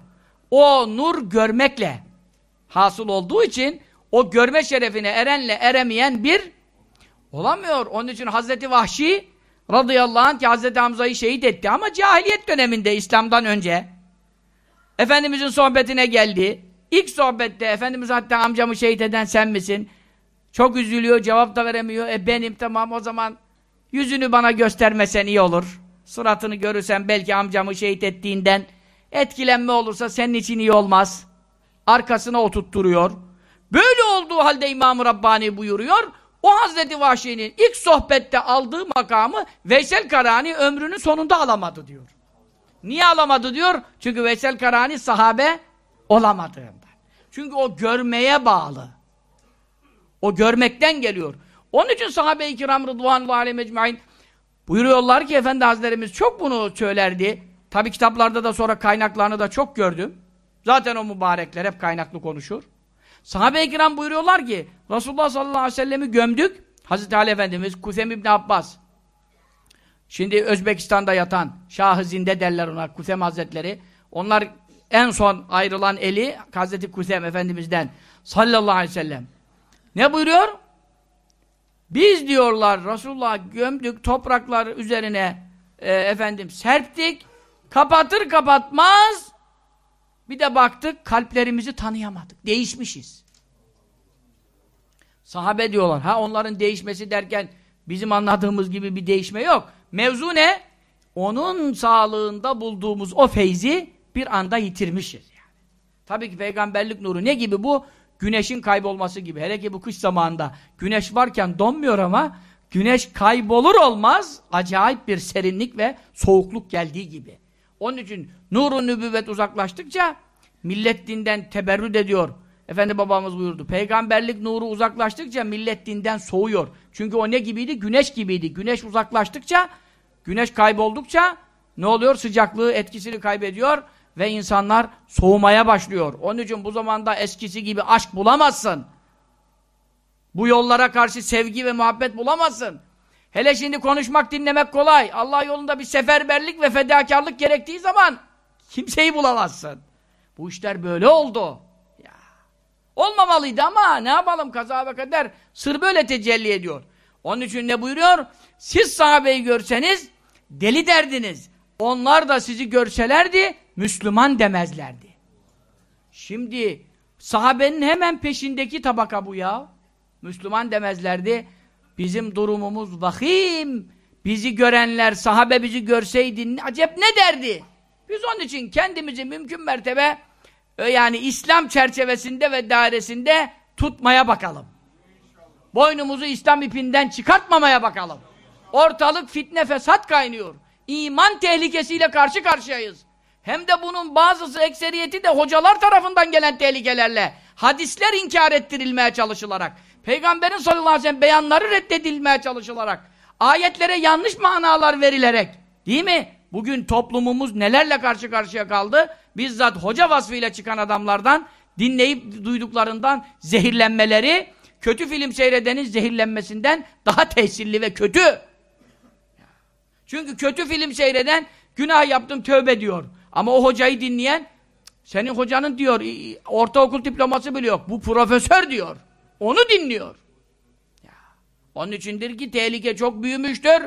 O nur görmekle hasıl olduğu için o görme şerefine erenle eremeyen bir olamıyor. Onun için Hazreti Vahşi radıyallahu anh ki Hazreti Hamza'yı şehit etti ama cahiliyet döneminde İslam'dan önce Efendimizin sohbetine geldi. İlk sohbette Efendimiz hatta amcamı şehit eden sen misin? Çok üzülüyor, cevap da veremiyor. E benim tamam o zaman yüzünü bana göstermesen iyi olur. Suratını görürsen belki amcamı şehit ettiğinden etkilenme olursa senin için iyi olmaz. Arkasına oturtturuyor. Böyle olduğu halde İmam-ı Rabbani buyuruyor. O Hazreti Vahşi'nin ilk sohbette aldığı makamı Veysel Karani ömrünün sonunda alamadı diyor. Niye alamadı diyor? Çünkü Veysel Karani sahabe olamadığından. Çünkü o görmeye bağlı. O görmekten geliyor. Onun için sahabe-i kiram rıdvanullahi aleyhi mecmain buyuruyorlar ki Efendi Hazretlerimiz çok bunu söylerdi. Tabi kitaplarda da sonra kaynaklarını da çok gördüm. Zaten o mübarekler hep kaynaklı konuşur. Sahabe-i kiram buyuruyorlar ki Resulullah sallallahu aleyhi ve sellemi gömdük. Hazreti Ali Efendimiz, Kusem İbni Abbas. Şimdi Özbekistan'da yatan Şah-ı Zinde derler ona Kusem Hazretleri. Onlar en son ayrılan eli Hazreti Kusem Efendimiz'den sallallahu aleyhi ve sellem. Ne buyuruyor? Biz diyorlar Resulullah gömdük topraklar üzerine e, efendim serptik. Kapatır kapatmaz bir de baktık kalplerimizi tanıyamadık. Değişmişiz. Sahabe diyorlar. Ha onların değişmesi derken bizim anladığımız gibi bir değişme yok. Mevzu ne? Onun sağlığında bulduğumuz o feyzi bir anda yitirmişiz. Yani. Tabii ki peygamberlik nuru ne gibi bu? Güneşin kaybolması gibi. Hele ki bu kış zamanında güneş varken donmuyor ama güneş kaybolur olmaz acayip bir serinlik ve soğukluk geldiği gibi. Onun için nurun nübüvvet uzaklaştıkça millet dinden teberrüt ediyor. Efendi babamız buyurdu. Peygamberlik nuru uzaklaştıkça millet dinden soğuyor. Çünkü o ne gibiydi? Güneş gibiydi. Güneş uzaklaştıkça, güneş kayboldukça ne oluyor? Sıcaklığı etkisini kaybediyor ve insanlar soğumaya başlıyor. Onun için bu zamanda eskisi gibi aşk bulamazsın. Bu yollara karşı sevgi ve muhabbet bulamazsın. Hele şimdi konuşmak, dinlemek kolay. Allah yolunda bir seferberlik ve fedakarlık gerektiği zaman kimseyi bulamazsın. Bu işler böyle oldu. Ya. Olmamalıydı ama ne yapalım kaza ve kader sır böyle tecelli ediyor. Onun için ne buyuruyor? Siz sahabeyi görseniz deli derdiniz. Onlar da sizi görselerdi Müslüman demezlerdi. Şimdi sahabenin hemen peşindeki tabaka bu ya. Müslüman demezlerdi. Bizim durumumuz vahim. Bizi görenler, sahabe bizi görseydi acep ne derdi? Biz onun için kendimizi mümkün mertebe e, yani İslam çerçevesinde ve dairesinde tutmaya bakalım. Boynumuzu İslam ipinden çıkartmamaya bakalım. Ortalık fitne fesat kaynıyor. İman tehlikesiyle karşı karşıyayız. Hem de bunun bazısı ekseriyeti de hocalar tarafından gelen tehlikelerle hadisler inkar ettirilmeye çalışılarak Peygamberin sallallahu aleyhi ve sellem beyanları reddedilmeye çalışılarak ayetlere yanlış manalar verilerek değil mi? Bugün toplumumuz nelerle karşı karşıya kaldı? Bizzat hoca vasfıyla çıkan adamlardan dinleyip duyduklarından zehirlenmeleri kötü film seyredenin zehirlenmesinden daha tesirli ve kötü. Çünkü kötü film seyreden günah yaptım tövbe diyor. Ama o hocayı dinleyen senin hocanın diyor ortaokul diploması bile yok. Bu profesör diyor. Onu dinliyor. Ya. Onun içindir ki tehlike çok büyümüştür.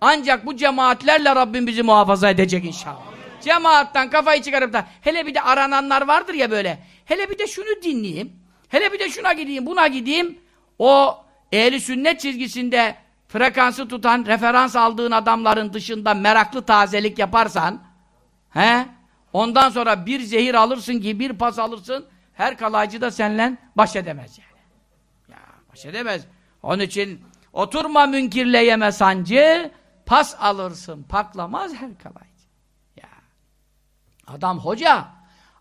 Ancak bu cemaatlerle Rabbim bizi muhafaza edecek inşallah. Cemaattan kafayı çıkarıp da hele bir de arananlar vardır ya böyle. Hele bir de şunu dinleyeyim. Hele bir de şuna gideyim, buna gideyim. O ehli sünnet çizgisinde frekansı tutan, referans aldığın adamların dışında meraklı tazelik yaparsan he? Ondan sonra bir zehir alırsın ki bir pas alırsın her kalaycı da seninle baş edemez yani. Baş edemez. Onun için oturma münkirle yeme sancı pas alırsın paklamaz her kalaycı. Ya. Adam hoca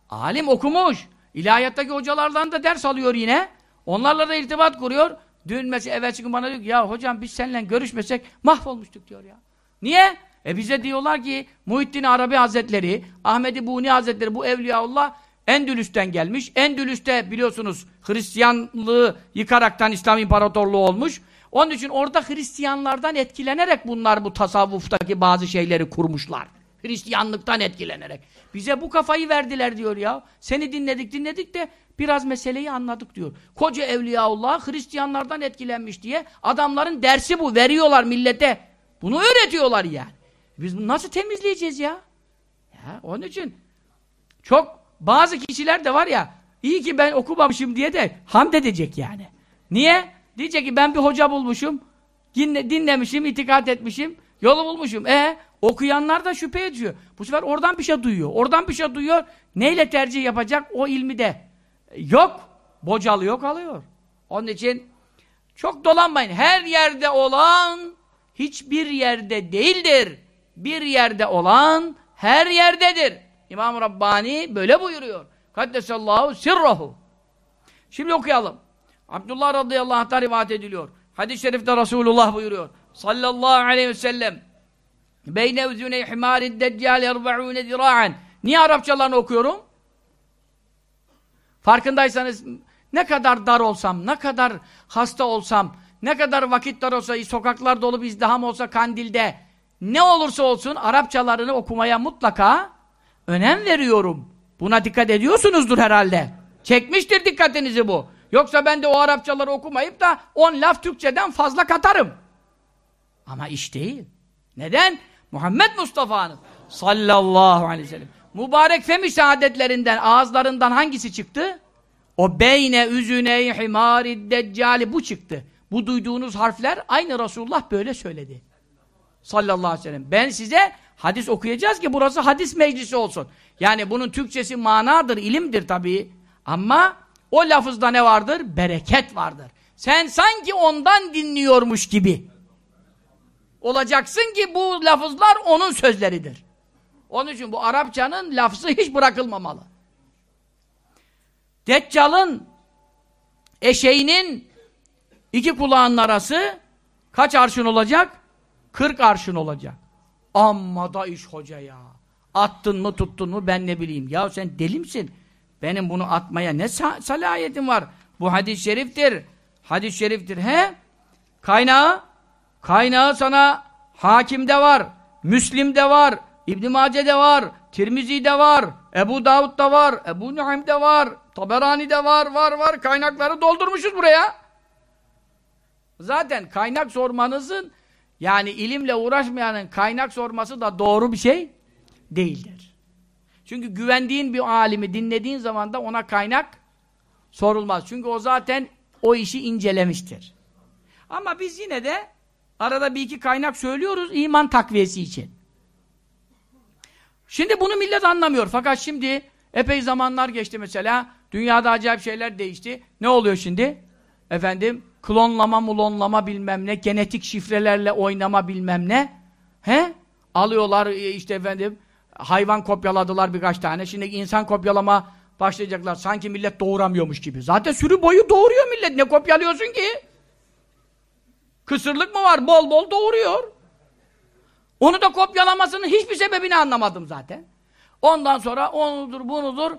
alim okumuş ilahiyattaki hocalardan da ders alıyor yine onlarla da irtibat kuruyor Dün mesela evvelsi gün bana diyor ki ya hocam biz seninle görüşmesek mahvolmuştuk diyor ya. Niye? E bize diyorlar ki Muhittin Arabi Hazretleri, Ahmedi Buni Hazretleri bu Evliyaullah Endülüs'ten gelmiş. Endülüs'te biliyorsunuz Hristiyanlığı yıkaraktan İslam İmparatorluğu olmuş. Onun için orada Hristiyanlardan etkilenerek bunlar bu tasavvuftaki bazı şeyleri kurmuşlar. Hristiyanlıktan etkilenerek. Bize bu kafayı verdiler diyor ya. Seni dinledik dinledik de biraz meseleyi anladık diyor. Koca Evliyaullah Hristiyanlardan etkilenmiş diye adamların dersi bu. Veriyorlar millete. Bunu öğretiyorlar yani. Biz bunu nasıl temizleyeceğiz ya? ya onun için çok bazı kişiler de var ya iyi ki ben okumamışım diye de hamd edecek yani. Niye? Diyecek ki ben bir hoca bulmuşum. Dinle, dinlemişim, itikat etmişim. Yolu bulmuşum. E okuyanlar da şüphe ediyor. Bu sefer oradan bir şey duyuyor. Oradan bir şey duyuyor. Neyle tercih yapacak? O ilmi de yok. Bocalıyor kalıyor. Onun için çok dolanmayın. Her yerde olan hiçbir yerde değildir. Bir yerde olan her yerdedir. İmam Rabbani böyle buyuruyor. Kaddesallahu sirrahu. Şimdi okuyalım. Abdullah radıyallahu anh'ta rivayet ediliyor. Hadis-i şerifte Resulullah buyuruyor. Sallallahu aleyhi ve sellem. Beyne üzüne himârid deccal erba'ûne zirâ'en. Niye Arapçalarını okuyorum? Farkındaysanız ne kadar dar olsam, ne kadar hasta olsam, ne kadar vakit dar olsa, sokaklar dolu bir izdiham olsa kandilde, ne olursa olsun Arapçalarını okumaya mutlaka önem veriyorum. Buna dikkat ediyorsunuzdur herhalde. Çekmiştir dikkatinizi bu. Yoksa ben de o Arapçaları okumayıp da on laf Türkçeden fazla katarım. Ama iş değil. Neden? Muhammed Mustafa'nın sallallahu aleyhi ve sellem mübarek femi saadetlerinden, ağızlarından hangisi çıktı? O beyne üzüne himari deccali bu çıktı. Bu duyduğunuz harfler aynı Resulullah böyle söyledi. Sallallahu aleyhi ve sellem. Ben size hadis okuyacağız ki burası hadis meclisi olsun. Yani bunun Türkçesi manadır, ilimdir tabii. Ama o lafızda ne vardır? Bereket vardır. Sen sanki ondan dinliyormuş gibi olacaksın ki bu lafızlar onun sözleridir. Onun için bu Arapçanın lafzı hiç bırakılmamalı. Deccal'ın eşeğinin iki kulağının arası kaç arşın olacak? Kırk arşın olacak. Amma da iş hoca ya. Attın mı tuttun mu ben ne bileyim. Ya sen deli misin? Benim bunu atmaya ne salahiyetim var? Bu hadis-i şeriftir. Hadis-i şeriftir. He? Kaynağı? Kaynağı sana Hakim'de var. Müslim'de var. İbn-i Mace'de var. Tirmizi'de var, Ebu Davud'da var, Ebu Nuhaym'de var, Taberani'de var, var, var. Kaynakları doldurmuşuz buraya. Zaten kaynak sormanızın yani ilimle uğraşmayanın kaynak sorması da doğru bir şey değildir. Çünkü güvendiğin bir alimi dinlediğin zaman da ona kaynak sorulmaz. Çünkü o zaten o işi incelemiştir. Ama biz yine de arada bir iki kaynak söylüyoruz iman takviyesi için. Şimdi bunu millet anlamıyor. Fakat şimdi epey zamanlar geçti mesela. Dünyada acayip şeyler değişti. Ne oluyor şimdi? Efendim klonlama mulonlama bilmem ne, genetik şifrelerle oynama bilmem ne. He? Alıyorlar e, işte efendim hayvan kopyaladılar birkaç tane. Şimdi insan kopyalama başlayacaklar. Sanki millet doğuramıyormuş gibi. Zaten sürü boyu doğuruyor millet. Ne kopyalıyorsun ki? Kısırlık mı var? Bol bol doğuruyor. Onu da kopyalamasının hiçbir sebebini anlamadım zaten. Ondan sonra onudur bunudur.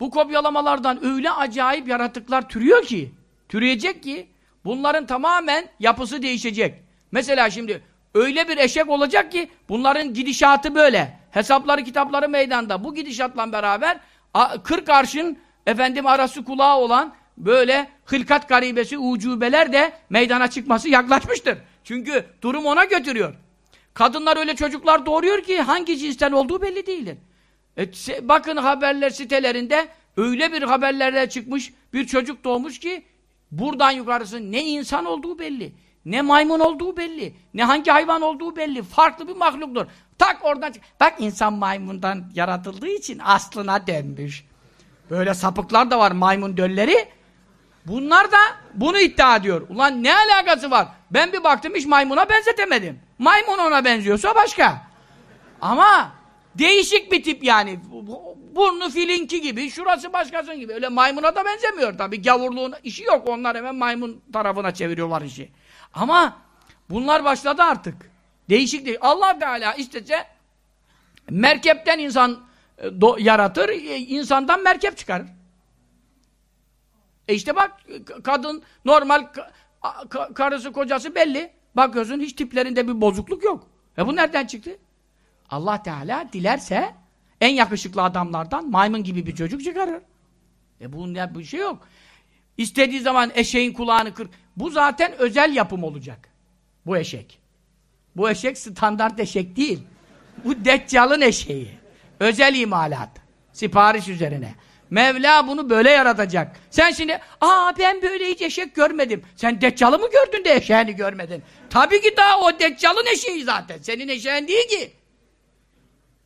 Bu kopyalamalardan öyle acayip yaratıklar türüyor ki, türeyecek ki bunların tamamen yapısı değişecek. Mesela şimdi öyle bir eşek olacak ki bunların gidişatı böyle. Hesapları kitapları meydanda. Bu gidişatla beraber 40 arşın efendim arası kulağı olan böyle hılkat garibesi ucubeler de meydana çıkması yaklaşmıştır. Çünkü durum ona götürüyor. Kadınlar öyle çocuklar doğuruyor ki hangi cinsten olduğu belli değildir. E, bakın haberler sitelerinde öyle bir haberlerde çıkmış bir çocuk doğmuş ki buradan yukarısı ne insan olduğu belli. Ne maymun olduğu belli. Ne hangi hayvan olduğu belli. Farklı bir mahluktur. Tak oradan Bak insan maymundan yaratıldığı için aslına dönmüş. Böyle sapıklar da var maymun dölleri. Bunlar da bunu iddia ediyor. Ulan ne alakası var? Ben bir baktım hiç maymuna benzetemedim. Maymun ona benziyorsa başka. Ama değişik bir tip yani. Burnu filinki gibi, şurası başkasının gibi. Öyle maymuna da benzemiyor tabii. Gavurluğun işi yok. Onlar hemen maymun tarafına çeviriyorlar işi. Ama bunlar başladı artık. Değişik değil. Allah Teala istese merkepten insan e, yaratır, e, insandan merkep çıkarır. E işte bak kadın normal karısı kocası belli. Bakıyorsun hiç tiplerinde bir bozukluk yok. E bu nereden çıktı? Allah Teala dilerse en yakışıklı adamlardan maymun gibi bir çocuk çıkarır. E ne bir şey yok. İstediği zaman eşeğin kulağını kır. Bu zaten özel yapım olacak. Bu eşek. Bu eşek standart eşek değil. Bu deccalın eşeği. Özel imalat. Sipariş üzerine. Mevla bunu böyle yaratacak. Sen şimdi, aa ben böyle hiç eşek görmedim. Sen deccalı mı gördün de eşeğini görmedin? Tabii ki daha o deccalın eşeği zaten. Senin eşeğin değil ki.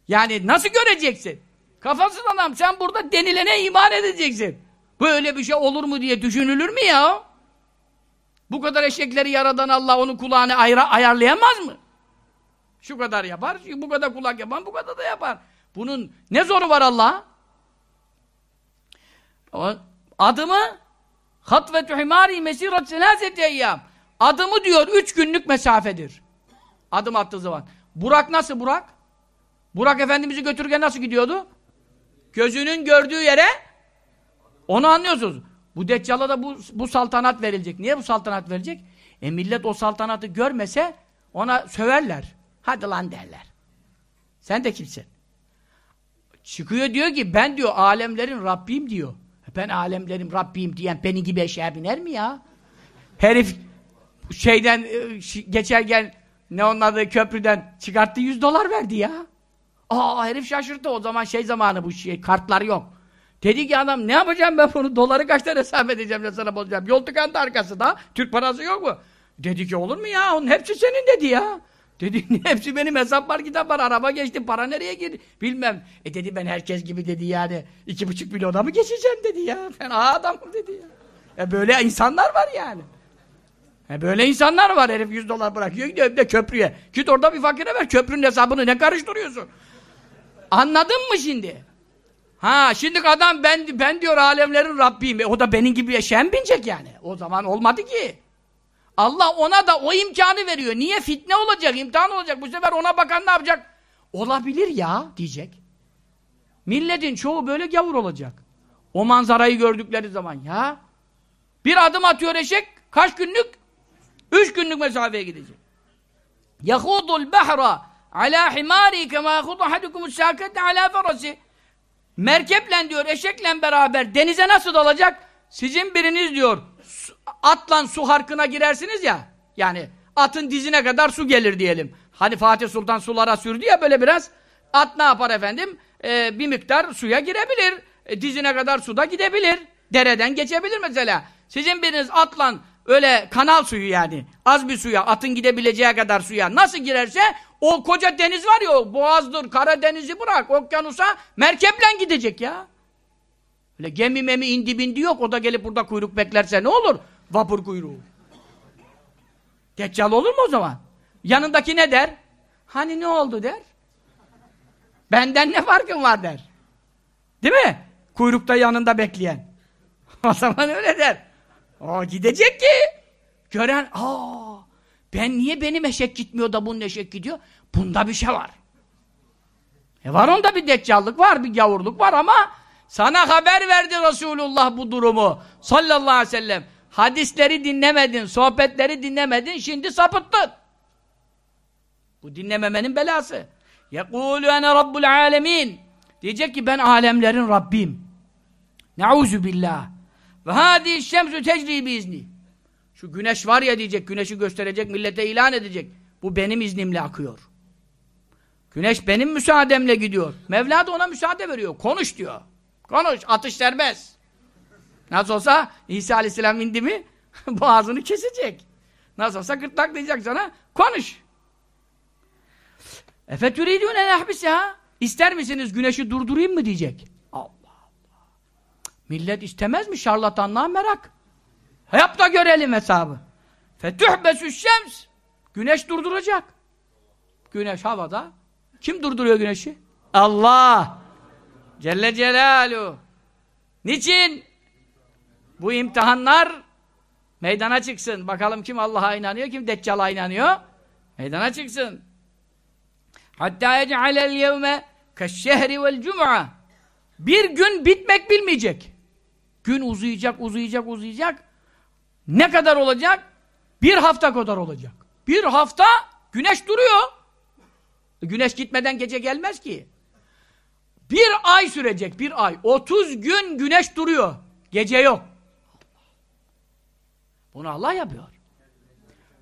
Yani nasıl göreceksin? Kafasız adam sen burada denilene iman edeceksin. Böyle bir şey olur mu diye düşünülür mü ya? Bu kadar eşekleri yaradan Allah onun kulağını ayra, ayarlayamaz mı? Şu kadar yapar, bu kadar kulak yapan bu kadar da yapar. Bunun ne zoru var Allah'a? Adımı hatvetü himari mesirat senazeti eyyam. Adımı diyor üç günlük mesafedir. Adım attığı zaman. Burak nasıl Burak? Burak Efendimiz'i götürürken nasıl gidiyordu? Gözünün gördüğü yere onu anlıyorsunuz. Bu Deccal'a da bu, bu saltanat verilecek. Niye bu saltanat verilecek? E millet o saltanatı görmese ona söverler. Hadi lan derler. Sen de kimsin? Çıkıyor diyor ki ben diyor alemlerin Rabbiyim diyor. Ben alemlerim Rabbiyim diyen beni gibi eşeğe biner mi ya? Herif şeyden e, geçerken ne onun adı köprüden çıkarttı 100 dolar verdi ya. Aa herif şaşırttı o zaman şey zamanı bu şey kartlar yok. Dedi ki adam ne yapacağım ben bunu doları kaçtan hesap edeceğim ne sana bozacağım. Yol tıkandı arkası da Türk parası yok mu? Dedi ki olur mu ya onun hepsi senin dedi ya. Dedi hepsi benim hesap var kitap var araba geçti para nereye girdi bilmem. E dedi ben herkes gibi dedi yani iki buçuk milyona mı geçeceğim dedi ya. Ben adamım dedi ya. E böyle insanlar var yani. E böyle insanlar var herif yüz dolar bırakıyor gidiyor bir de köprüye. Git orada bir fakire ver köprünün hesabını ne karıştırıyorsun? Anladın mı şimdi? Ha şimdi adam ben ben diyor alemlerin Rabbiyim. E, o da benim gibi yaşayan binecek yani. O zaman olmadı ki. Allah ona da o imkanı veriyor. Niye? Fitne olacak, imtihan olacak. Bu sefer ona bakan ne yapacak? Olabilir ya diyecek. Milletin çoğu böyle gavur olacak. O manzarayı gördükleri zaman ya. Bir adım atıyor eşek kaç günlük? Üç günlük mesafeye gidecek. Yahudul behra ala himari kema khudu ahadukum sakete ala ferasi. Merkeple diyor eşekle beraber denize nasıl dalacak? Sizin biriniz diyor su, atla su harkına girersiniz ya. Yani atın dizine kadar su gelir diyelim. Hani Fatih Sultan sulara sürdü ya böyle biraz. At ne yapar efendim? Ee, bir miktar suya girebilir. E, dizine kadar suda gidebilir. Dereden geçebilir mesela. Sizin biriniz atla öyle kanal suyu yani az bir suya atın gidebileceği kadar suya nasıl girerse o koca deniz var ya boğazdır Karadeniz'i bırak okyanusa merkeple gidecek ya. Öyle gemi memi indi bindi yok o da gelip burada kuyruk beklerse ne olur? Vapur kuyruğu. Deccal olur mu o zaman? Yanındaki ne der? Hani ne oldu der? Benden ne farkın var der. Değil mi? Kuyrukta yanında bekleyen. *laughs* o zaman öyle der. O gidecek ki. Gören, aa ben niye benim eşek gitmiyor da bunun eşek gidiyor? Bunda bir şey var. E var onda bir deccallık var, bir gavurluk var ama sana haber verdi Resulullah bu durumu. Sallallahu aleyhi ve sellem. Hadisleri dinlemedin, sohbetleri dinlemedin, şimdi sapıttın. Bu dinlememenin belası. يَقُولُ اَنَا rabbul alemin. Diyecek ki ben alemlerin Rabbim. Nauzu billah. Ve hâdî şemsü tecrî biizni. Şu güneş var ya diyecek, güneşi gösterecek, millete ilan edecek. Bu benim iznimle akıyor. Güneş benim müsaademle gidiyor. Mevla da ona müsaade veriyor. Konuş diyor. Konuş, atış serbest. Nasıl olsa İsa Aleyhisselam indi mi *laughs* boğazını kesecek. Nasıl olsa gırtlaklayacak sana. Konuş. Efe türidûne nehbisâ. İster misiniz güneşi durdurayım mı diyecek. Allah Allah. Millet istemez mi şarlatanlığa merak. Yap da görelim hesabı. Fetühbesü şems. Güneş durduracak. Güneş havada. Kim durduruyor güneşi? Allah. Celle Celaluhu. Niçin? Bu imtihanlar meydana çıksın. Bakalım kim Allah'a inanıyor, kim Deccal'a inanıyor. Meydana çıksın. Hatta yec'alel yevme keşşehri vel cum'a. Bir gün bitmek bilmeyecek. Gün uzayacak, uzayacak, uzayacak. Ne kadar olacak? Bir hafta kadar olacak. Bir hafta güneş duruyor. Güneş gitmeden gece gelmez ki. Bir ay sürecek, bir ay. 30 gün güneş duruyor. Gece yok. Bunu Allah yapıyor.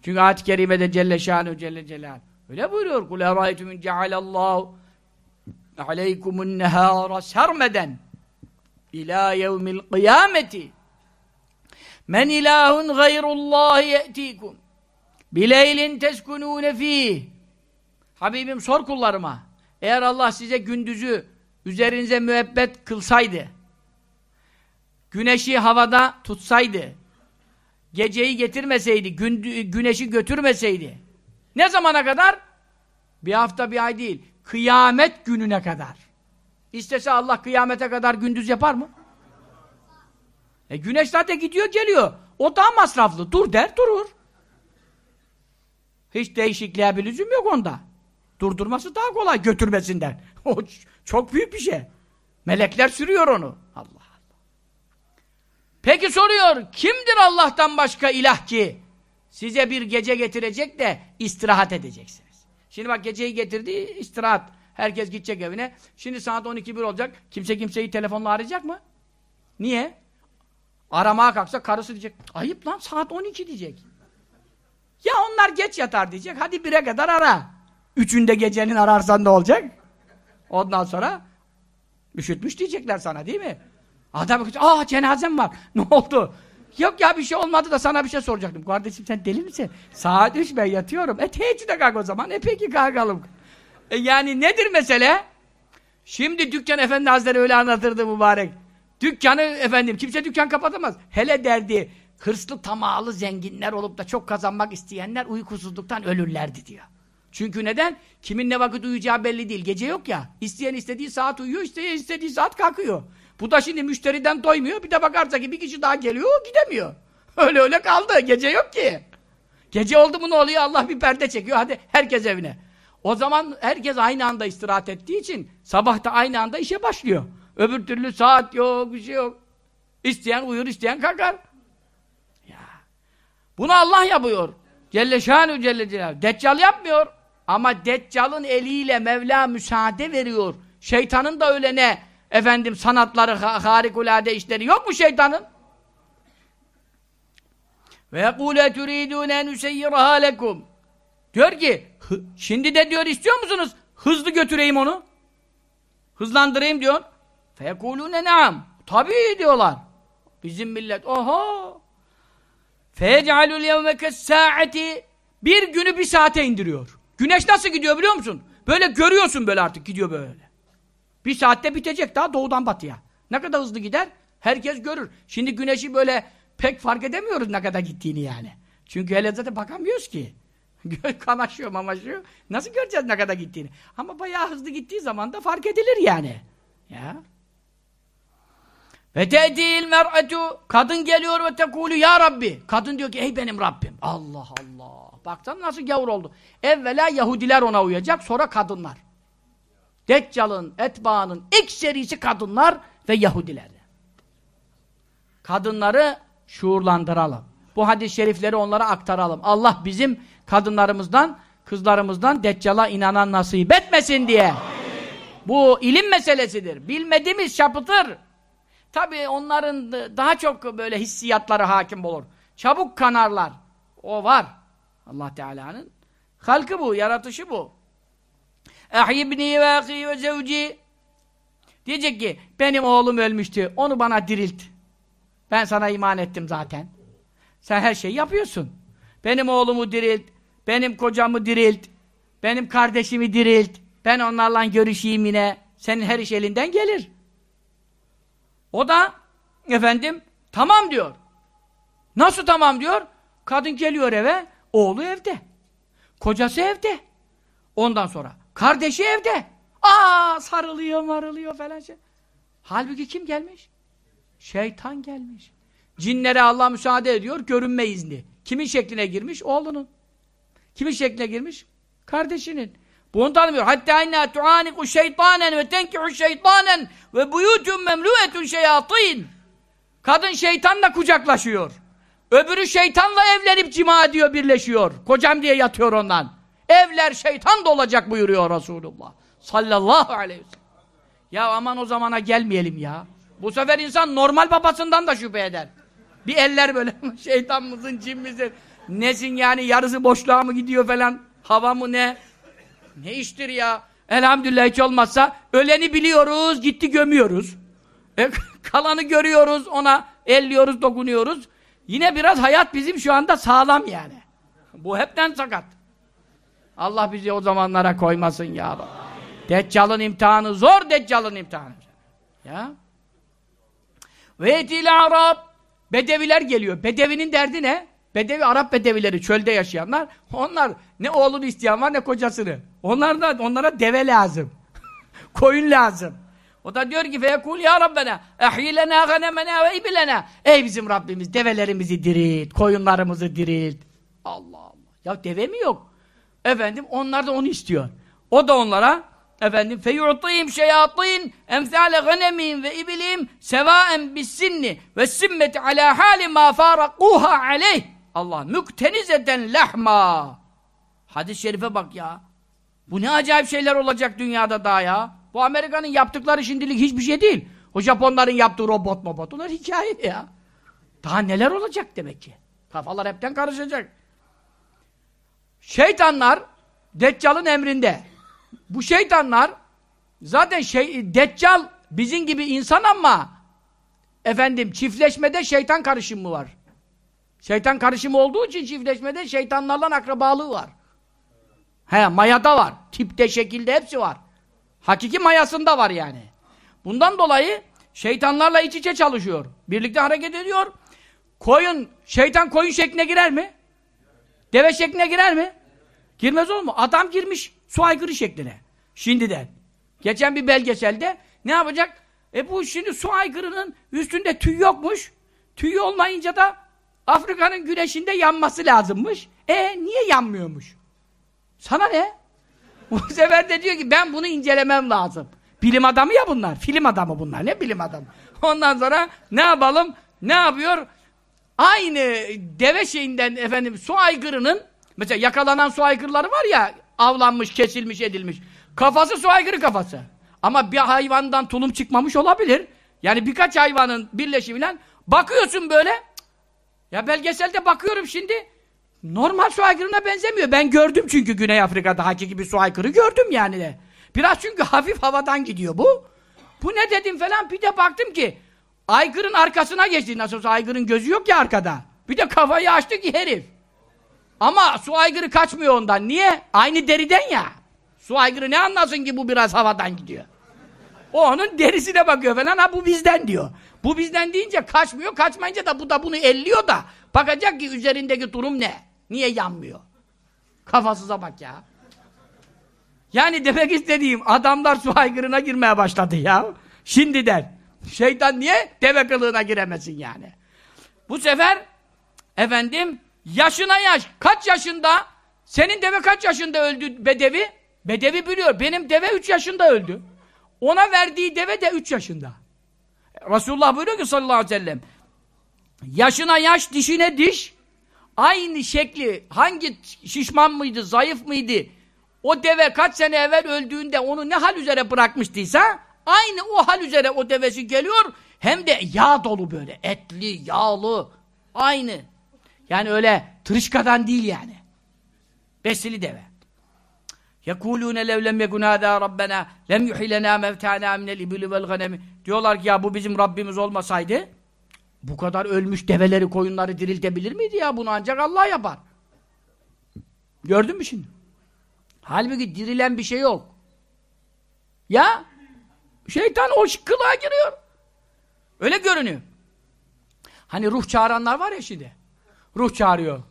Çünkü ayet-i kerimede Celle Şanuhu Celle Celal öyle buyuruyor. Kul eraytum in cealallahu aleykumun nehara sermeden ila yevmil kıyameti men ilahun gayrullahi ye'tikum bileylin teskunûne fîh Habibim sor kullarıma eğer Allah size gündüzü üzerinize müebbet kılsaydı güneşi havada tutsaydı geceyi getirmeseydi, gün, güneşi götürmeseydi. Ne zamana kadar? Bir hafta, bir ay değil. Kıyamet gününe kadar. İstese Allah kıyamete kadar gündüz yapar mı? E güneş zaten gidiyor geliyor. O daha masraflı. Dur der, durur. Hiç değişikliğe bir lüzum yok onda. Durdurması daha kolay götürmesinden. *laughs* O çok büyük bir şey. Melekler sürüyor onu. Allah. Peki soruyor, kimdir Allah'tan başka ilah ki size bir gece getirecek de istirahat edeceksiniz? Şimdi bak geceyi getirdi, istirahat. Herkes gidecek evine. Şimdi saat 12.1 olacak. Kimse kimseyi telefonla arayacak mı? Niye? Aramaya kalksa karısı diyecek, ayıp lan saat 12 diyecek. Ya onlar geç yatar diyecek, hadi 1'e kadar ara. Üçünde gecenin ararsan ne olacak? Ondan sonra üşütmüş diyecekler sana değil mi? Adam aa cenazem var. *laughs* Ne oldu? Yok ya bir şey olmadı da sana bir şey soracaktım. Kardeşim sen deli misin? Saat 3 ben yatıyorum. E teheccüde kalk o zaman. E peki kalkalım. E yani nedir mesele? Şimdi dükkan efendi hazretleri öyle anlatırdı mübarek. Dükkanı efendim kimse dükkan kapatamaz. Hele derdi hırslı tamahlı zenginler olup da çok kazanmak isteyenler uykusuzluktan ölürlerdi diyor. Çünkü neden? Kimin ne vakit uyuyacağı belli değil. Gece yok ya. İsteyen istediği saat uyuyor, isteyen istediği saat kalkıyor. Bu da şimdi müşteriden doymuyor. Bir de bakarsa ki bir kişi daha geliyor, gidemiyor. *laughs* Öyle öyle kaldı. Gece yok ki. Gece oldu mu ne oluyor? Allah bir perde çekiyor. Hadi herkes evine. O zaman herkes aynı anda istirahat ettiği için sabah da aynı anda işe başlıyor. Öbür türlü saat yok, bir şey yok. İsteyen uyur, isteyen kalkar. Ya. Bunu Allah yapıyor. Celle şanu celle celal. Deccal yapmıyor. Ama Deccal'ın eliyle Mevla müsaade veriyor. Şeytanın da öyle ne efendim sanatları, ha harikulade işleri yok mu şeytanın? Ve yekûle turidûne en üseyyirahâ lekum. Diyor ki, şimdi de diyor istiyor musunuz? Hızlı götüreyim onu. Hızlandırayım diyor. Feyekulûne ne'am. Tabii diyorlar. Bizim millet, oha. Feyec'alul yevme kessaati. Bir günü bir saate indiriyor. Güneş nasıl gidiyor biliyor musun? Böyle görüyorsun böyle artık gidiyor böyle. Bir saatte bitecek daha doğudan batıya. Ne kadar hızlı gider? Herkes görür. Şimdi güneşi böyle pek fark edemiyoruz ne kadar gittiğini yani. Çünkü hele zaten bakamıyoruz ki. *laughs* Kamaşıyor mamaşıyor. Nasıl göreceğiz ne kadar gittiğini? Ama bayağı hızlı gittiği zaman da fark edilir yani. Ya. Ve te'dil mer'etu kadın geliyor ve tekulu ya Rabbi. Kadın diyor ki ey benim Rabbim. Allah Allah. Baktan nasıl gavur oldu. Evvela Yahudiler ona uyacak sonra kadınlar. Deccal'ın, etbaanın ilk serisi kadınlar ve Yahudiler. Kadınları şuurlandıralım. Bu hadis-i şerifleri onlara aktaralım. Allah bizim kadınlarımızdan, kızlarımızdan Deccal'a inanan nasip etmesin diye. Bu ilim meselesidir. Bilmediğimiz şapıtır. Tabi onların daha çok böyle hissiyatları hakim olur. Çabuk kanarlar. O var. Allah Teala'nın halkı bu, yaratışı bu. Ehibni ve ahi ve zevci Diyecek ki benim oğlum ölmüştü. Onu bana dirilt. Ben sana iman ettim zaten. Sen her şeyi yapıyorsun. Benim oğlumu dirilt. Benim kocamı dirilt. Benim kardeşimi dirilt. Ben onlarla görüşeyim yine. Senin her iş elinden gelir. O da efendim tamam diyor. Nasıl tamam diyor? Kadın geliyor eve, oğlu evde. Kocası evde. Ondan sonra kardeşi evde. Aa sarılıyor marılıyor falan şey. Halbuki kim gelmiş? Şeytan gelmiş. Cinlere Allah müsaade ediyor, görünme izni. Kimin şekline girmiş? Oğlunun. Kimin şekline girmiş? Kardeşinin. Bunu tanımıyor. Hatta inna tuaniku şeytanen ve tenkihu şeytanen ve buyutun memluetun şeyatin. Kadın şeytanla kucaklaşıyor. Öbürü şeytanla evlenip cima ediyor, birleşiyor. Kocam diye yatıyor ondan. Evler şeytan dolacak buyuruyor Resulullah. Sallallahu aleyhi ve sellem. Ya aman o zamana gelmeyelim ya. Bu sefer insan normal babasından da şüphe eder. Bir eller böyle *laughs* şeytan mısın, cin misin? Nesin yani yarısı boşluğa mı gidiyor falan? Hava mı ne? Ne iştir ya? Elhamdülillah hiç olmazsa öleni biliyoruz, gitti gömüyoruz. E, *laughs* kalanı görüyoruz, ona elliyoruz, dokunuyoruz. Yine biraz hayat bizim şu anda sağlam yani. Bu hepten sakat. Allah bizi o zamanlara koymasın ya. Deccal'ın imtihanı zor Deccal'ın imtihanı. Ya. Ve etil Arap Bedeviler geliyor. Bedevinin derdi ne? Bedevi Arap bedevileri çölde yaşayanlar. Onlar ne oğlunu isteyen var ne kocasını. Onlar da onlara deve lazım. *laughs* Koyun lazım. O da diyor ki feyekul ya Rabbena ehyilena ghanemena ve ibilena. Ey bizim Rabbimiz develerimizi dirilt, koyunlarımızı dirilt. Allah Allah. Ya deve mi yok? Efendim onlar da onu istiyor. O da onlara efendim feyu'tîm şeyatîn emsâle ghanemîn ve ibilim sevâen bissinni ve simmeti alâ hâli mâ fârakûhâ aleyh. Allah müktenizeten lehma. Hadis-i şerife bak ya. Bu ne acayip şeyler olacak dünyada daha ya. Bu Amerika'nın yaptıkları şimdilik hiçbir şey değil. O Japonların yaptığı robot mobot. Onlar hikaye ya. Daha neler olacak demek ki. Kafalar hepten karışacak. Şeytanlar Deccal'ın emrinde. Bu şeytanlar zaten şey, Deccal bizim gibi insan ama efendim çiftleşmede şeytan karışımı var. Şeytan karışımı olduğu için çiftleşmede şeytanlarla akrabalığı var. He, mayada var. Tipte, şekilde hepsi var. Hakiki mayasında var yani. Bundan dolayı şeytanlarla iç içe çalışıyor. Birlikte hareket ediyor. Koyun, şeytan koyun şekline girer mi? Deve şekline girer mi? Girmez olur mu? Adam girmiş su aygırı şekline. Şimdiden. Geçen bir belgeselde ne yapacak? E bu şimdi su aygırının üstünde tüy yokmuş. Tüy olmayınca da Afrika'nın güneşinde yanması lazımmış. E niye yanmıyormuş? Sana ne? Bu *laughs* sefer de diyor ki ben bunu incelemem lazım. Bilim adamı ya bunlar. Film adamı bunlar. Ne bilim adamı? Ondan sonra ne yapalım? Ne yapıyor? Aynı deve şeyinden efendim su aygırının mesela yakalanan su aygırları var ya avlanmış, kesilmiş, edilmiş. Kafası su aygırı kafası. Ama bir hayvandan tulum çıkmamış olabilir. Yani birkaç hayvanın birleşimiyle bakıyorsun böyle. Ya belgeselde bakıyorum şimdi. Normal su aygırına benzemiyor. Ben gördüm çünkü Güney Afrika'da hakiki bir su aygırı gördüm yani de. Biraz çünkü hafif havadan gidiyor bu. Bu ne dedim falan bir de baktım ki aygırın arkasına geçti. Nasıl olsa aygırın gözü yok ya arkada. Bir de kafayı açtı ki herif. Ama su aygırı kaçmıyor ondan. Niye? Aynı deriden ya. Su aygırı ne anlasın ki bu biraz havadan gidiyor. O onun derisine bakıyor falan. Ha bu bizden diyor. Bu bizden deyince kaçmıyor. Kaçmayınca da bu da bunu elliyor da. Bakacak ki üzerindeki durum ne? Niye yanmıyor? Kafasıza bak ya. Yani demek istediğim adamlar su aygırına girmeye başladı ya. Şimdiden. Şeytan niye deve kılığına giremesin yani? Bu sefer efendim yaşına yaş. Kaç yaşında? Senin deve kaç yaşında öldü bedevi? Bedevi biliyor. Benim deve 3 yaşında öldü. Ona verdiği deve de 3 yaşında. Resulullah buyuruyor ki sallallahu aleyhi ve sellem yaşına yaş, dişine diş aynı şekli hangi şişman mıydı, zayıf mıydı o deve kaç sene evvel öldüğünde onu ne hal üzere bırakmıştıysa aynı o hal üzere o devesi geliyor hem de yağ dolu böyle etli, yağlı aynı. Yani öyle tırışkadan değil yani. Besili deve. يَكُولُونَ لَوْ لَمْ يَكُنْ هَذَا رَبَّنَا لَمْ يُحِلَنَا مَوْتَانَا مِنَ الْاِبِلِ وَالْغَنَمِ Diyorlar ki ya bu bizim Rabbimiz olmasaydı bu kadar ölmüş develeri, koyunları diriltebilir miydi ya? Bunu ancak Allah yapar. Gördün mü şimdi? Halbuki dirilen bir şey yok. Ya şeytan o kılığa giriyor. Öyle görünüyor. Hani ruh çağıranlar var ya şimdi. Ruh çağırıyor.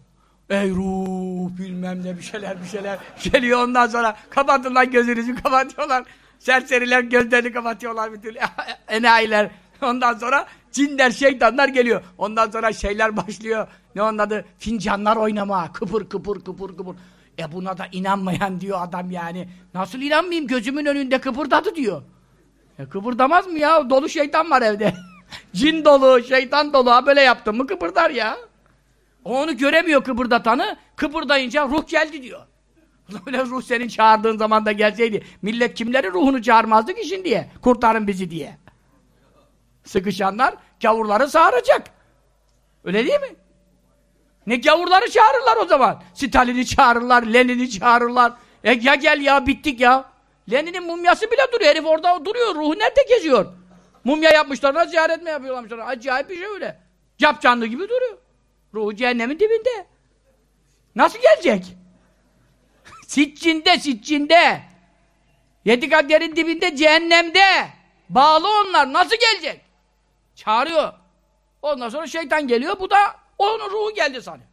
Ey ruh bilmem ne bir şeyler bir şeyler geliyor ondan sonra kapatın lan gözünüzü kapatıyorlar. Serseriler gözlerini kapatıyorlar bütün *laughs* enayiler. Ondan sonra cinler şeytanlar geliyor. Ondan sonra şeyler başlıyor. Ne onun adı? Fincanlar oynama. Kıpır kıpır kıpır kıpır. E buna da inanmayan diyor adam yani. Nasıl inanmayayım gözümün önünde kıpırdadı diyor. E kıpırdamaz mı ya? Dolu şeytan var evde. *laughs* Cin dolu, şeytan dolu. Ha böyle yaptın mı kıpırdar ya. O onu göremiyor kıpırdatanı. Kıpırdayınca ruh geldi diyor. Öyle ruh senin çağırdığın zaman da gelseydi. Millet kimlerin ruhunu çağırmazdı ki şimdiye? Kurtarın bizi diye. Sıkışanlar gavurları sağıracak. Öyle değil mi? Ne gavurları çağırırlar o zaman. Stalin'i çağırırlar, Lenin'i çağırırlar. E ya gel ya bittik ya. Lenin'in mumyası bile duruyor. Herif orada duruyor. Ruhu nerede geziyor? Mumya yapmışlar da ziyaret mi yapıyorlarmışlar? Acayip bir şey öyle. Cap gibi duruyor. Ruhu cehennemin dibinde. Nasıl gelecek? *laughs* Siccinde, siccinde. Yedi kat yerin dibinde, cehennemde. Bağlı onlar. Nasıl gelecek? Çağırıyor. Ondan sonra şeytan geliyor. Bu da onun ruhu geldi sanıyor.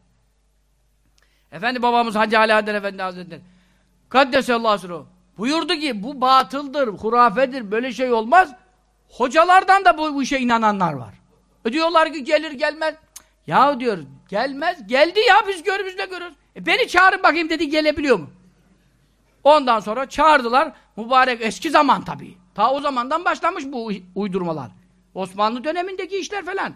Efendi babamız Hacı Ali Efendi Hazretleri Kaddesallahu sürü buyurdu ki bu batıldır, hurafedir, böyle şey olmaz. Hocalardan da bu, bu işe inananlar var. E diyorlar ki gelir gelmez. Ya diyor gelmez. Geldi ya biz görümüzle görürüz. E beni çağırın bakayım dedi gelebiliyor mu? Ondan sonra çağırdılar. Mübarek eski zaman tabii. Ta o zamandan başlamış bu uydurmalar. Osmanlı dönemindeki işler falan.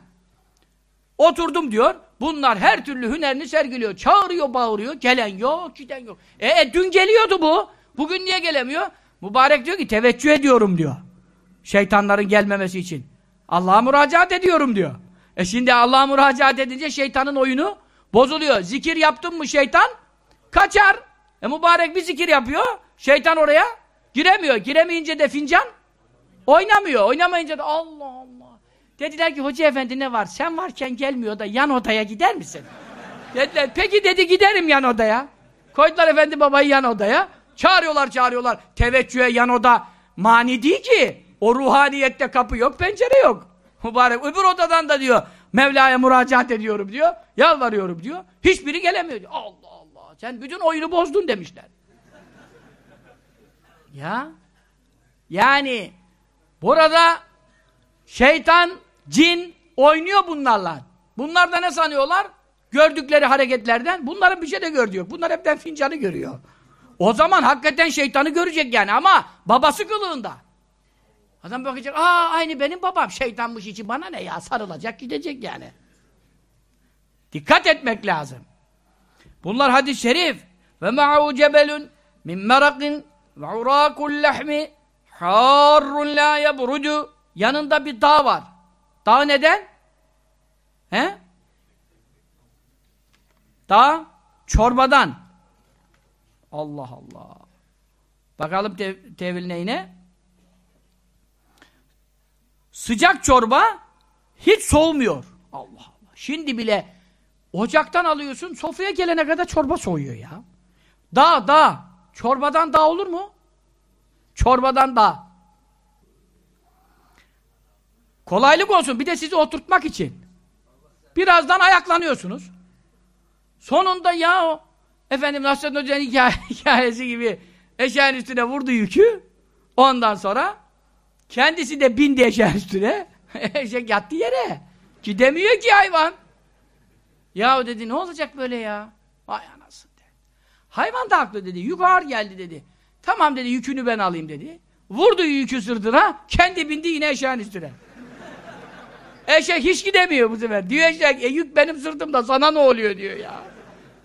Oturdum diyor. Bunlar her türlü hünerini sergiliyor. Çağırıyor, bağırıyor. Gelen yok, giden yok. E, e dün geliyordu bu. Bugün niye gelemiyor? Mübarek diyor ki teveccüh ediyorum diyor. Şeytanların gelmemesi için. Allah'a müracaat ediyorum diyor. E şimdi Allah'a müracaat edince şeytanın oyunu bozuluyor. Zikir yaptın mı şeytan kaçar. E mübarek bir zikir yapıyor. Şeytan oraya giremiyor. Giremeyince de fincan oynamıyor. Oynamayınca da Allah Allah. Dediler ki hoca efendi ne var? Sen varken gelmiyor da yan odaya gider misin? Dediler peki dedi giderim yan odaya. Koydular efendi babayı yan odaya. Çağırıyorlar çağırıyorlar. Teveccühe yan oda mani değil ki. O ruhaniyette kapı yok pencere yok. Mübarek öbür odadan da diyor Mevla'ya müracaat ediyorum diyor. Yalvarıyorum diyor. Hiçbiri gelemiyor diyor. Allah Allah. Sen bütün oyunu bozdun demişler. ya yani burada şeytan, cin oynuyor bunlarla. Bunlar da ne sanıyorlar? Gördükleri hareketlerden bunların bir şey de gördüğü. Bunlar hepten fincanı görüyor. O zaman hakikaten şeytanı görecek yani ama babası kılığında. Adam bakacak, aa aynı benim babam şeytanmış içi bana ne ya sarılacak gidecek yani. Dikkat etmek lazım. Bunlar hadis-i şerif. Ve ma'u cebelun min merakin ve urakul harrun la yebrudu yanında bir dağ var. Dağ neden? He? Dağ çorbadan. Allah Allah. Bakalım tev tevil neyine? Sıcak çorba hiç soğumuyor. Allah Allah. Şimdi bile ocaktan alıyorsun, sofraya gelene kadar çorba soğuyor ya. Dağ, dağ. Çorbadan dağ olur mu? Çorbadan dağ. Kolaylık olsun. Bir de sizi oturtmak için. Birazdan ayaklanıyorsunuz. Sonunda ya o efendim Nasrettin Hoca'nın hikaye, *laughs* hikayesi gibi eşeğin üstüne vurdu yükü. Ondan sonra kendisi de bindi eşeğin üstüne. *laughs* Eşek yattı yere. Gidemiyor ki hayvan. Ya dedi ne olacak böyle ya? Vay anasın dedi. Hayvan da haklı dedi. Yük ağır geldi dedi. Tamam dedi yükünü ben alayım dedi. Vurdu yükü sırtına. Kendi bindi yine eşeğin üstüne. Eşek hiç gidemiyor bu sefer. Diyor eşek, e, yük benim sırtımda sana ne oluyor diyor ya.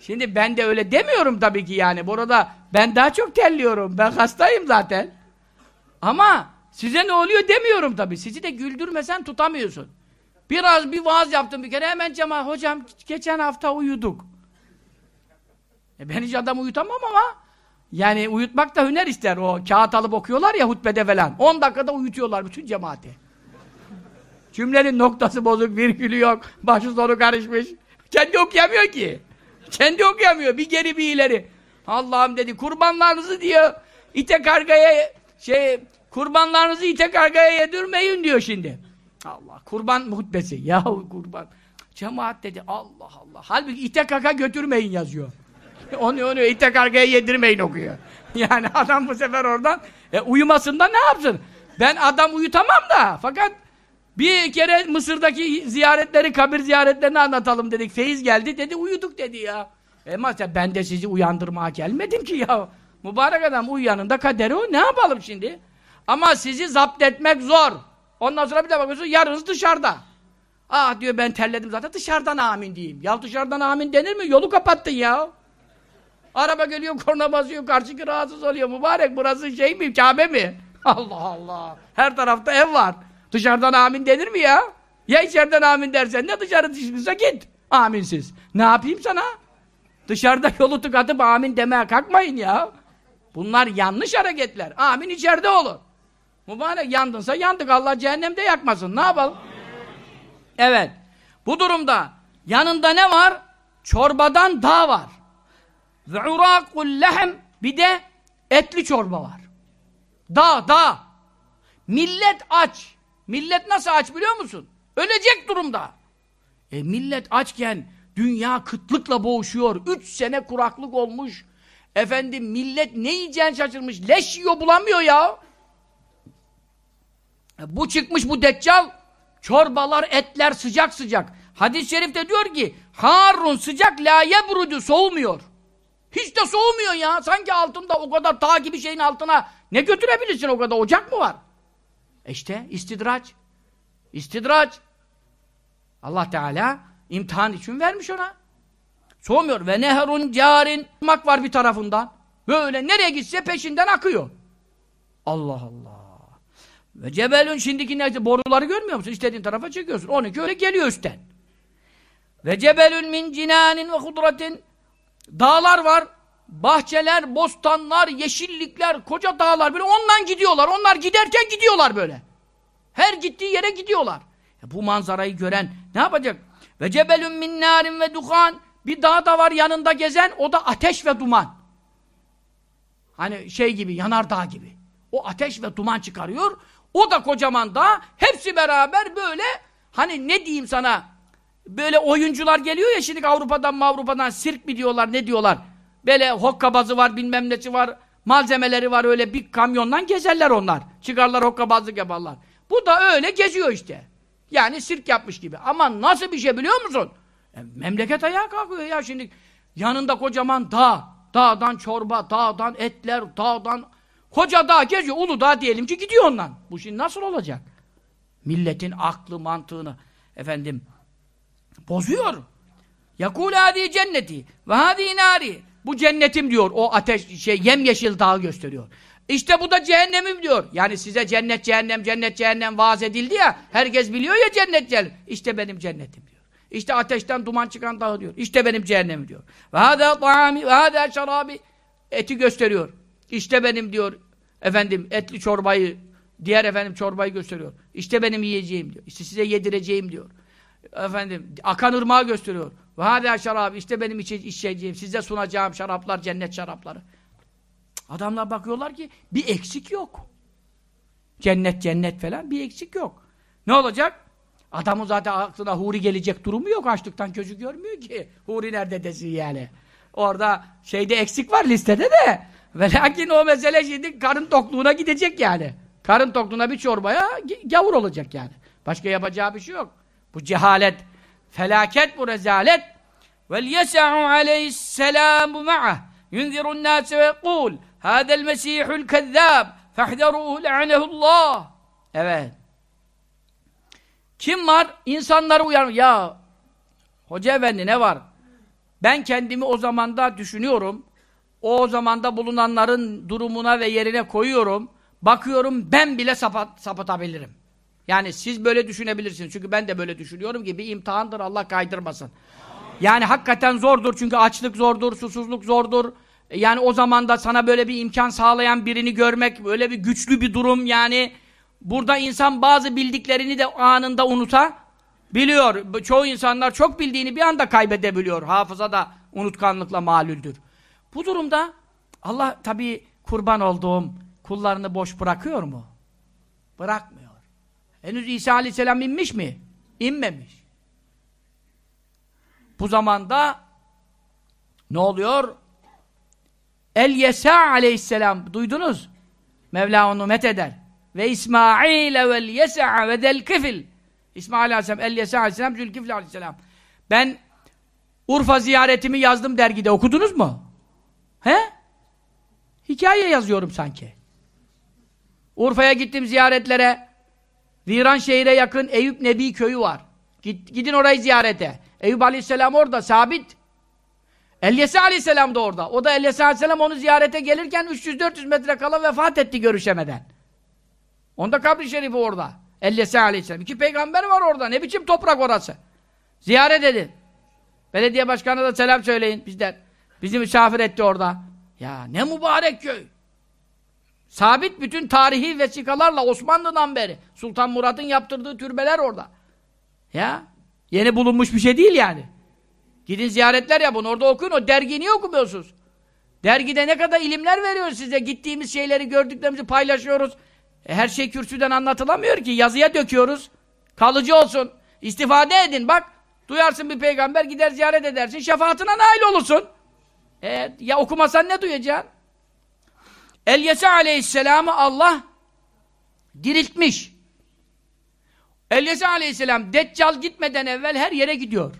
Şimdi ben de öyle demiyorum tabii ki yani. Burada ben daha çok terliyorum. Ben hastayım zaten. Ama size ne oluyor demiyorum tabii. Sizi de güldürmesen tutamıyorsun. Biraz bir vaaz yaptım bir kere hemen cama hocam geçen hafta uyuduk. E ben hiç adam uyutamam ama yani uyutmak da hüner ister. O kağıt alıp okuyorlar ya hutbede falan. 10 dakikada uyutuyorlar bütün cemaati. Cümlenin noktası bozuk, virgülü yok, başı sonu karışmış. Kendi okuyamıyor ki. Kendi okuyamıyor. Bir geri bir ileri. Allah'ım dedi kurbanlarınızı diyor ite kargaya şey kurbanlarınızı ite kargaya yedirmeyin diyor şimdi. Allah kurban hutbesi. Yahu kurban. Cemaat dedi Allah Allah. Halbuki ite kaka götürmeyin yazıyor. Onu onu ite kargaya yedirmeyin okuyor. *laughs* Yani adam bu sefer oradan e, uyumasında ne yapsın? Ben adam uyutamam da fakat bir kere Mısır'daki ziyaretleri, kabir ziyaretlerini anlatalım dedik. Feyiz geldi dedi, uyuduk dedi ya. E mesela ben de sizi uyandırmaya gelmedim ki ya. Mübarek adam uyuyanın da kaderi o. Ne yapalım şimdi? Ama sizi zapt etmek zor. Ondan sonra bir de bakıyorsun yarınız dışarıda. Ah diyor ben terledim zaten dışarıdan amin diyeyim. Ya dışarıdan amin denir mi? Yolu kapattın ya. Araba geliyor korna basıyor karşıki rahatsız oluyor. Mübarek burası şey mi Kabe mi? *laughs* Allah Allah. Her tarafta ev var. Dışarıdan amin denir mi ya? Ya içeriden amin dersen ne dışarı dışarıza git. Aminsiz. Ne yapayım sana? Dışarıda yolu tıkatıp amin demeye kalkmayın ya. Bunlar yanlış hareketler. Amin içeride olur. Mübarek yandınsa yandık. Allah cehennemde yakmasın. Ne yapalım? Evet. Bu durumda yanında ne var? Çorbadan dağ var. Ve urakul lehem bir de etli çorba var. Dağ, dağ. Millet aç. Millet nasıl aç biliyor musun? Ölecek durumda. E millet açken dünya kıtlıkla boğuşuyor. Üç sene kuraklık olmuş. Efendim millet ne yiyeceğini şaşırmış. Leş yiyor bulamıyor ya. E, bu çıkmış bu deccal. Çorbalar, etler sıcak sıcak. Hadis-i şerifte diyor ki Harun sıcak la yebrudu soğumuyor. Hiç de soğumuyor ya. Sanki altında o kadar dağ gibi şeyin altına ne götürebilirsin o kadar ocak mı var? E işte istidraç. İstidraç. Allah Teala imtihan için vermiş ona. Soğumuyor. Ve neherun carin. Mak var bir tarafından. Böyle nereye gitse peşinden akıyor. Allah Allah. Ve cebelün şimdiki neyse boruları görmüyor musun? İstediğin tarafa çekiyorsun. Onunki öyle geliyor üstten. Ve cebelün min cinanin ve hudratin dağlar var. Bahçeler, bostanlar, yeşillikler, koca dağlar böyle ondan gidiyorlar. Onlar giderken gidiyorlar böyle. Her gittiği yere gidiyorlar. E bu manzarayı gören ne yapacak? Ve cebelün min narin ve duhan bir dağ da var yanında gezen o da ateş ve duman. Hani şey gibi yanardağ gibi. O ateş ve duman çıkarıyor. O da kocaman dağ. Hepsi beraber böyle hani ne diyeyim sana böyle oyuncular geliyor ya şimdi Avrupa'dan Avrupa'dan sirk mi diyorlar ne diyorlar. Böyle hokkabazı var bilmem nesi var malzemeleri var öyle bir kamyondan gezerler onlar. Çıkarlar hokkabazlık yaparlar. Bu da öyle geziyor işte. Yani sirk yapmış gibi. Ama nasıl bir şey biliyor musun? E, memleket ayağa kalkıyor ya şimdi. Yanında kocaman dağ. Dağdan çorba, dağdan etler, dağdan... Koca dağ geziyor. Ulu dağ diyelim ki gidiyor ondan. Bu şimdi nasıl olacak? Milletin aklı, mantığını efendim bozuyor. Yakul hadi cenneti ve hadi nari Bu cennetim diyor. O ateş şey yemyeşil dağı gösteriyor. İşte bu da cehennemim diyor. Yani size cennet cehennem cennet cehennem vaaz edildi ya. Herkes biliyor ya cennet cehennem. İşte benim cennetim diyor. İşte ateşten duman çıkan dağı diyor. İşte benim cehennemim diyor. Ve hâdâ ta'ami ve hâdâ şarâbi. Eti gösteriyor. İşte benim diyor efendim etli çorbayı diğer efendim çorbayı gösteriyor. İşte benim yiyeceğim diyor. İşte size yedireceğim diyor. Efendim akan ırmağı gösteriyor. Ve hâdâ şarâbi. İşte benim içe, içeceğim. Size sunacağım şaraplar cennet şarapları. Adamlar bakıyorlar ki bir eksik yok. Cennet cennet falan bir eksik yok. Ne olacak? Adamın zaten aklına huri gelecek durumu yok. Açlıktan gözü görmüyor ki. Huri nerede desin yani. Orada şeyde eksik var listede de. Ve lakin o mesele şimdi karın tokluğuna gidecek yani. Karın tokluğuna bir çorbaya gavur olacak yani. Başka yapacağı bir şey yok. Bu cehalet, felaket bu rezalet. Vel yes'u aleyhisselamu ma'ah yunzirun nâse ve yekûl hâzel mesihul kezzâb fehderûhu le'anehullah. Evet. Kim var? İnsanları uyar. Ya Hoca efendi ne var? Ben kendimi o zamanda düşünüyorum. O zamanda bulunanların durumuna ve yerine koyuyorum. Bakıyorum ben bile sapat, sapatabilirim. Yani siz böyle düşünebilirsiniz. Çünkü ben de böyle düşünüyorum ki bir imtihandır Allah kaydırmasın. Yani hakikaten zordur çünkü açlık zordur, susuzluk zordur. Yani o zaman da sana böyle bir imkan sağlayan birini görmek, böyle bir güçlü bir durum yani. Burada insan bazı bildiklerini de anında unutabiliyor. Çoğu insanlar çok bildiğini bir anda kaybedebiliyor. Hafıza da unutkanlıkla malüldür. Bu durumda Allah tabii kurban olduğum kullarını boş bırakıyor mu? Bırakmıyor. Henüz İsa Aleyhisselam inmiş mi? İnmemiş. Bu zamanda ne oluyor? El-Yesa Aleyhisselam duydunuz? Mevla onu met eder. Ve İsmail vel Yesa ve del Kifil. İsmail Aleyhisselam, El-Yesa Aleyhisselam, Zülkifil Aleyhisselam. Ben Urfa ziyaretimi yazdım dergide. Okudunuz mu? He? Hikaye yazıyorum sanki. Urfa'ya gittim ziyaretlere. Viran şehire yakın Eyüp Nebi köyü var. Gidin orayı ziyarete. Eyüp Aleyhisselam orada, sabit. Elyesi Aleyhisselam da orada. O da Elyesi Aleyhisselam onu ziyarete gelirken 300-400 metre kala vefat etti görüşemeden. Onda kabri şerifi orada. Elyesi Aleyhisselam. İki peygamber var orada. Ne biçim toprak orası? Ziyaret edin. Belediye başkanına da selam söyleyin bizden. Bizi misafir etti orada. Ya ne mübarek köy. Sabit bütün tarihi vesikalarla Osmanlı'dan beri. Sultan Murat'ın yaptırdığı türbeler orada. Ya yeni bulunmuş bir şey değil yani. Gidin ziyaretler yapın. Orada okuyun. O dergiyi niye okumuyorsunuz? Dergide ne kadar ilimler veriyor size. Gittiğimiz şeyleri gördüklerimizi paylaşıyoruz. E, her şey kürsüden anlatılamıyor ki. Yazıya döküyoruz. Kalıcı olsun. İstifade edin. Bak duyarsın bir peygamber gider ziyaret edersin. Şefaatine nail olursun. E, ya okumasan ne duyacaksın? Elyese aleyhisselamı Allah diriltmiş. Elyese aleyhisselam Deccal gitmeden evvel her yere gidiyor.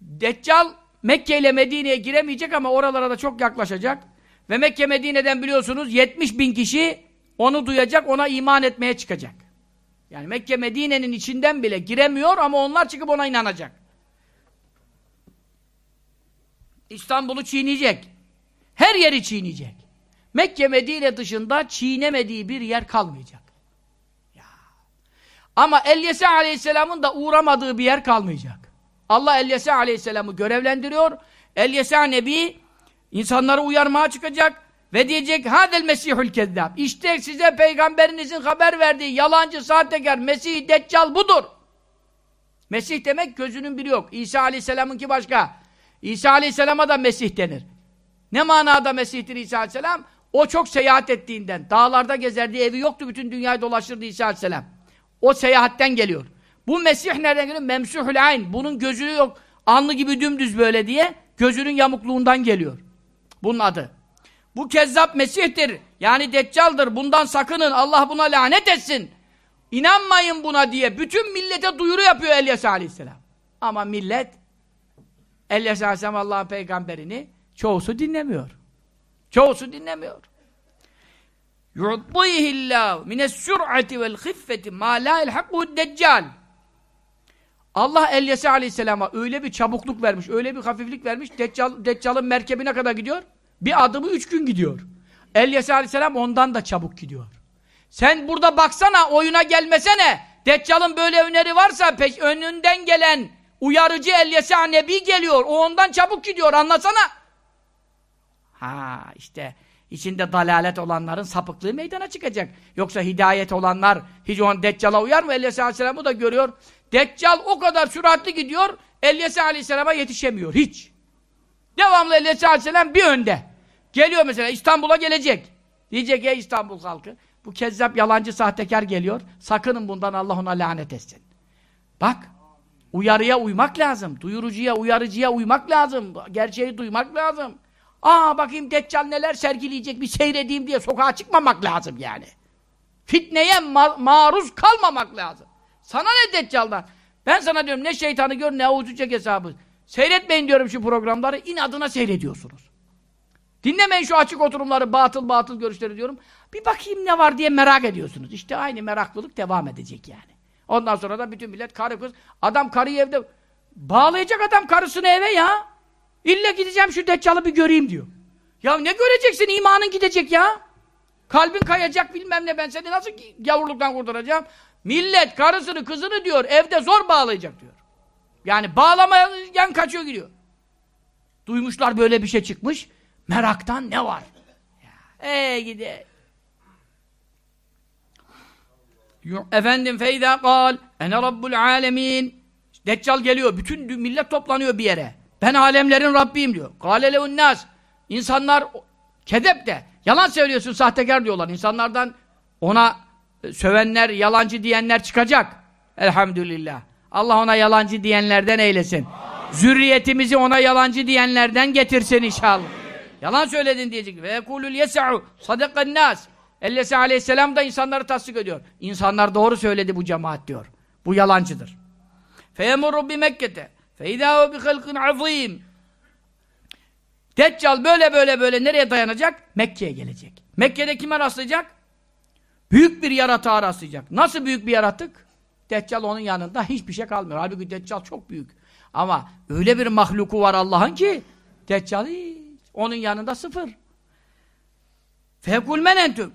Deccal Mekke ile Medine'ye giremeyecek ama oralara da çok yaklaşacak. Ve Mekke Medine'den biliyorsunuz 70 bin kişi onu duyacak, ona iman etmeye çıkacak. Yani Mekke Medine'nin içinden bile giremiyor ama onlar çıkıp ona inanacak. İstanbul'u çiğneyecek. Her yeri çiğneyecek. Mekke Medine dışında çiğnemediği bir yer kalmayacak. Ya. Ama Elyese Aleyhisselam'ın da uğramadığı bir yer kalmayacak. Allah Elyese Aleyhisselam'ı görevlendiriyor. Elyese Nebi insanları uyarmaya çıkacak ve diyecek hadel mesihül kezzab. İşte size peygamberinizin haber verdiği yalancı sahtekar Mesih Deccal budur. Mesih demek gözünün biri yok. İsa Aleyhisselam'ınki başka. İsa Aleyhisselam'a da Mesih denir. Ne manada Mesih'tir İsa Aleyhisselam? O çok seyahat ettiğinden, dağlarda gezerdi, evi yoktu, bütün dünyayı dolaşırdı İsa Aleyhisselam. O seyahatten geliyor. Bu Mesih nereden geliyor? Memsuhul ayn. Bunun gözü yok. Anlı gibi dümdüz böyle diye gözünün yamukluğundan geliyor. Bunun adı. Bu kezzap Mesih'tir. Yani Deccal'dır. Bundan sakının. Allah buna lanet etsin. İnanmayın buna diye bütün millete duyuru yapıyor Elyas Aleyhisselam. Ama millet Elyas Aleyhisselam Allah'ın peygamberini çoğusu dinlemiyor. Çoğusu dinlemiyor. yu'tihillahu mines sur'ati vel hiffeti ma la ilhaquhu deccal Allah Elyesi Aleyhisselam'a öyle bir çabukluk vermiş, öyle bir hafiflik vermiş, Deccal, Deccal'ın merkebine kadar gidiyor. Bir adımı üç gün gidiyor. Elyesi Aleyhisselam ondan da çabuk gidiyor. Sen burada baksana, oyuna gelmesene. Deccal'ın böyle öneri varsa peş, önünden gelen uyarıcı Elyesi Nebi geliyor. O ondan çabuk gidiyor, anlasana. Ha işte içinde dalalet olanların sapıklığı meydana çıkacak. Yoksa hidayet olanlar hiç on Deccal'a uyar mı? Elyesi Aleyhisselam'ı da görüyor. Deccal o kadar süratli gidiyor, Elyesi Aleyhisselam'a yetişemiyor. Hiç. Devamlı Elyesi Aleyhisselam bir önde. Geliyor mesela İstanbul'a gelecek. Diyecek ey İstanbul halkı. Bu kezzap, yalancı, sahtekar geliyor. Sakının bundan Allah ona lanet etsin. Bak. Uyarıya uymak lazım. Duyurucuya, uyarıcıya uymak lazım. Gerçeği duymak lazım. Aa bakayım Deccal neler sergileyecek bir seyredeyim diye sokağa çıkmamak lazım yani. Fitneye ma maruz kalmamak lazım. Sana ne Deccal'dan? Ben sana diyorum ne şeytanı gör ne avucu çek hesabı. Seyretmeyin diyorum şu programları. inadına seyrediyorsunuz. Dinlemeyin şu açık oturumları, batıl batıl görüşleri diyorum. Bir bakayım ne var diye merak ediyorsunuz. İşte aynı meraklılık devam edecek yani. Ondan sonra da bütün millet karı kız, adam karıyı evde bağlayacak adam karısını eve ya. İlle gideceğim şu deccalı bir göreyim diyor. Ya ne göreceksin? imanın gidecek ya. Kalbin kayacak bilmem ne ben seni nasıl gavurluktan kurtaracağım? Millet karısını kızını diyor evde zor bağlayacak diyor. Yani bağlamayan kaçıyor gidiyor. Duymuşlar böyle bir şey çıkmış. Meraktan ne var? Ey gide. Efendim feyda kal ene rabbul alemin. Deccal geliyor. Bütün millet toplanıyor bir yere. Ben alemlerin Rabbiyim diyor. Kâle lehun nas. İnsanlar kedep de. Yalan söylüyorsun sahtekar diyorlar. İnsanlardan ona sövenler, yalancı diyenler çıkacak. Elhamdülillah. Allah ona yalancı diyenlerden eylesin. Zürriyetimizi ona yalancı diyenlerden getirsin inşallah. Yalan söyledin diyecek. Ve yekulul yes'u sadakan nas. Ellesi aleyhisselam da insanları tasdik ediyor. İnsanlar doğru söyledi bu cemaat diyor. Bu yalancıdır. Feyemurru bi Mekke'te. Feydâhu bi halkın azîm. Deccal böyle böyle böyle nereye dayanacak? Mekke'ye gelecek. Mekke'de kime rastlayacak? Büyük bir yaratığa rastlayacak. Nasıl büyük bir yaratık? Deccal onun yanında hiçbir şey kalmıyor. Halbuki Deccal çok büyük. Ama öyle bir mahluku var Allah'ın ki Deccal hiç. Onun yanında sıfır. Fekul men entüm.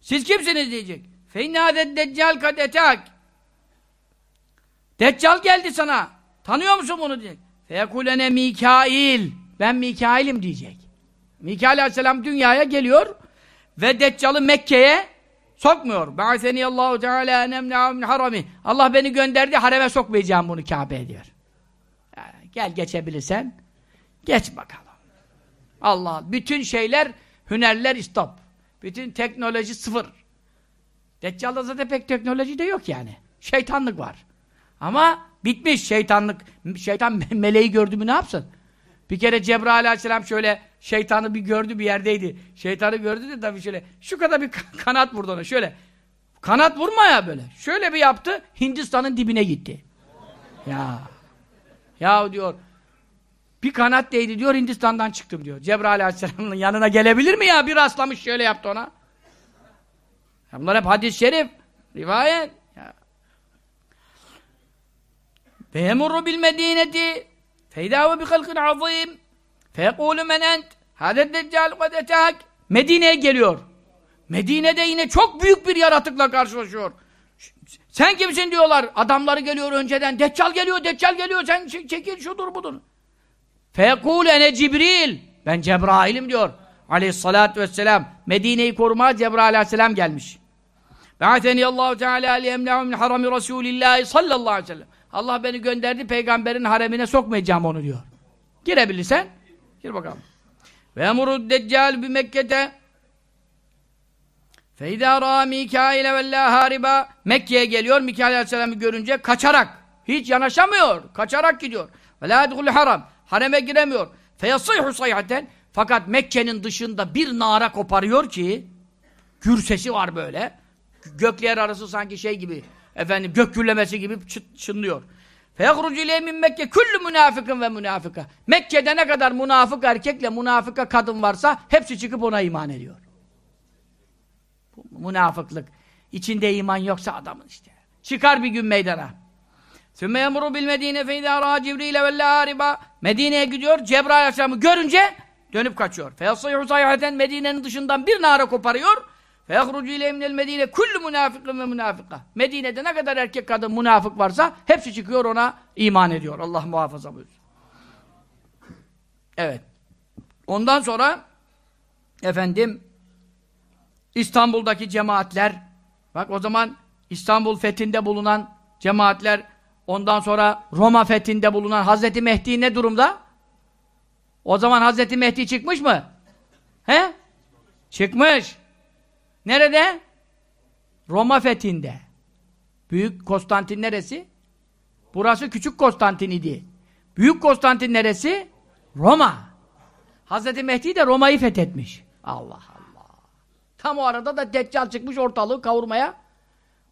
Siz kimsiniz diyecek. Feinnâdet deccal kad etak. Deccal geldi sana. Tanıyor musun bunu diyecek. Fekulene Mikail. Ben Mikail'im diyecek. Mikail aleyhisselam dünyaya geliyor ve Deccal'ı Mekke'ye sokmuyor. Ba'seni Allahu Teala enemne'u min harami. Allah beni gönderdi hareme sokmayacağım bunu Kabe'ye diyor. Gel geçebilirsen geç bakalım. Allah bütün şeyler hünerler istop. Bütün teknoloji sıfır. Deccal'da zaten pek teknoloji de yok yani. Şeytanlık var. Ama bitmiş şeytanlık. Şeytan *laughs* meleği gördü mü ne yapsın? Bir kere Cebrail aleyhisselam şöyle şeytanı bir gördü bir yerdeydi. Şeytanı gördü de tabii şöyle şu kadar bir *laughs* kanat vurdu ona şöyle. Kanat vurma ya böyle. Şöyle bir yaptı Hindistan'ın dibine gitti. Ya. Ya diyor bir kanat değdi diyor Hindistan'dan çıktım diyor. Cebrail aleyhisselamın *laughs* yanına gelebilir mi ya? Bir rastlamış şöyle yaptı ona. Ya bunlar hep hadis-i şerif. Rivayet. Ve bil medineti feydahu bi halkın azim feyekulu men ent hadet deccal kad Medine'ye geliyor. Medine'de yine çok büyük bir yaratıkla karşılaşıyor. Sen kimsin diyorlar. Adamları geliyor önceden. Deccal geliyor, Deccal geliyor. Sen çekil şudur budur. Fekul ene Cibril. Ben Cebrail'im diyor. Aleyhissalatü vesselam. Medine'yi korumaya Cebrail aleyhisselam gelmiş. Be'ateni Allahu Teala liyemne'u min harami Resulillah sallallahu aleyhi ve sellem. Allah beni gönderdi peygamberin haremine sokmayacağım onu diyor. Girebilirsen gir bakalım. Ve emurud deccal bi Mekke'te Feyda ra Mikail hariba Mekke'ye geliyor Mikail aleyhisselamı görünce kaçarak hiç yanaşamıyor. Kaçarak gidiyor. Ve la haram. Hareme giremiyor. Feyasıyhu sayhaten fakat Mekke'nin dışında bir nara koparıyor ki gür sesi var böyle. Gökler arası sanki şey gibi efendim gök gürlemesi gibi çınlıyor. Feyahrucu ile min Mekke küllü münafıkın ve münafıka. Mekke'de ne kadar münafık erkekle münafıka kadın varsa hepsi çıkıp ona iman ediyor. Bu münafıklık. İçinde iman yoksa adamın işte. Çıkar bir gün meydana. Medine fe izâ râ Cibril'e ve lâriba. Medine'ye gidiyor. Cebrail Aleyhisselam'ı görünce dönüp kaçıyor. Feyasayhu sayhaten Medine'nin dışından bir nara koparıyor. İle emnel Medine kullu münafıkın ve münafıka. Medine'de ne kadar erkek kadın münafık varsa hepsi çıkıyor ona iman ediyor. Allah muhafaza buyursun. Evet. Ondan sonra efendim İstanbul'daki cemaatler bak o zaman İstanbul fethinde bulunan cemaatler ondan sonra Roma fethinde bulunan Hazreti Mehdi ne durumda? O zaman Hazreti Mehdi çıkmış mı? He? Çıkmış. Nerede? Roma fethinde. Büyük Konstantin neresi? Burası Küçük Konstantin idi. Büyük Konstantin neresi? Roma. Hazreti Mehdi de Roma'yı fethetmiş. Allah Allah. Tam o arada da Deccal çıkmış ortalığı kavurmaya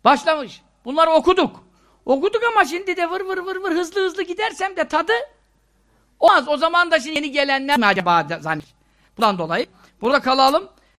başlamış. Bunları okuduk. Okuduk ama şimdi de vır vır vır vır hızlı hızlı gidersem de tadı olmaz. O zaman da şimdi yeni gelenler mi acaba zannet. Bundan dolayı burada kalalım.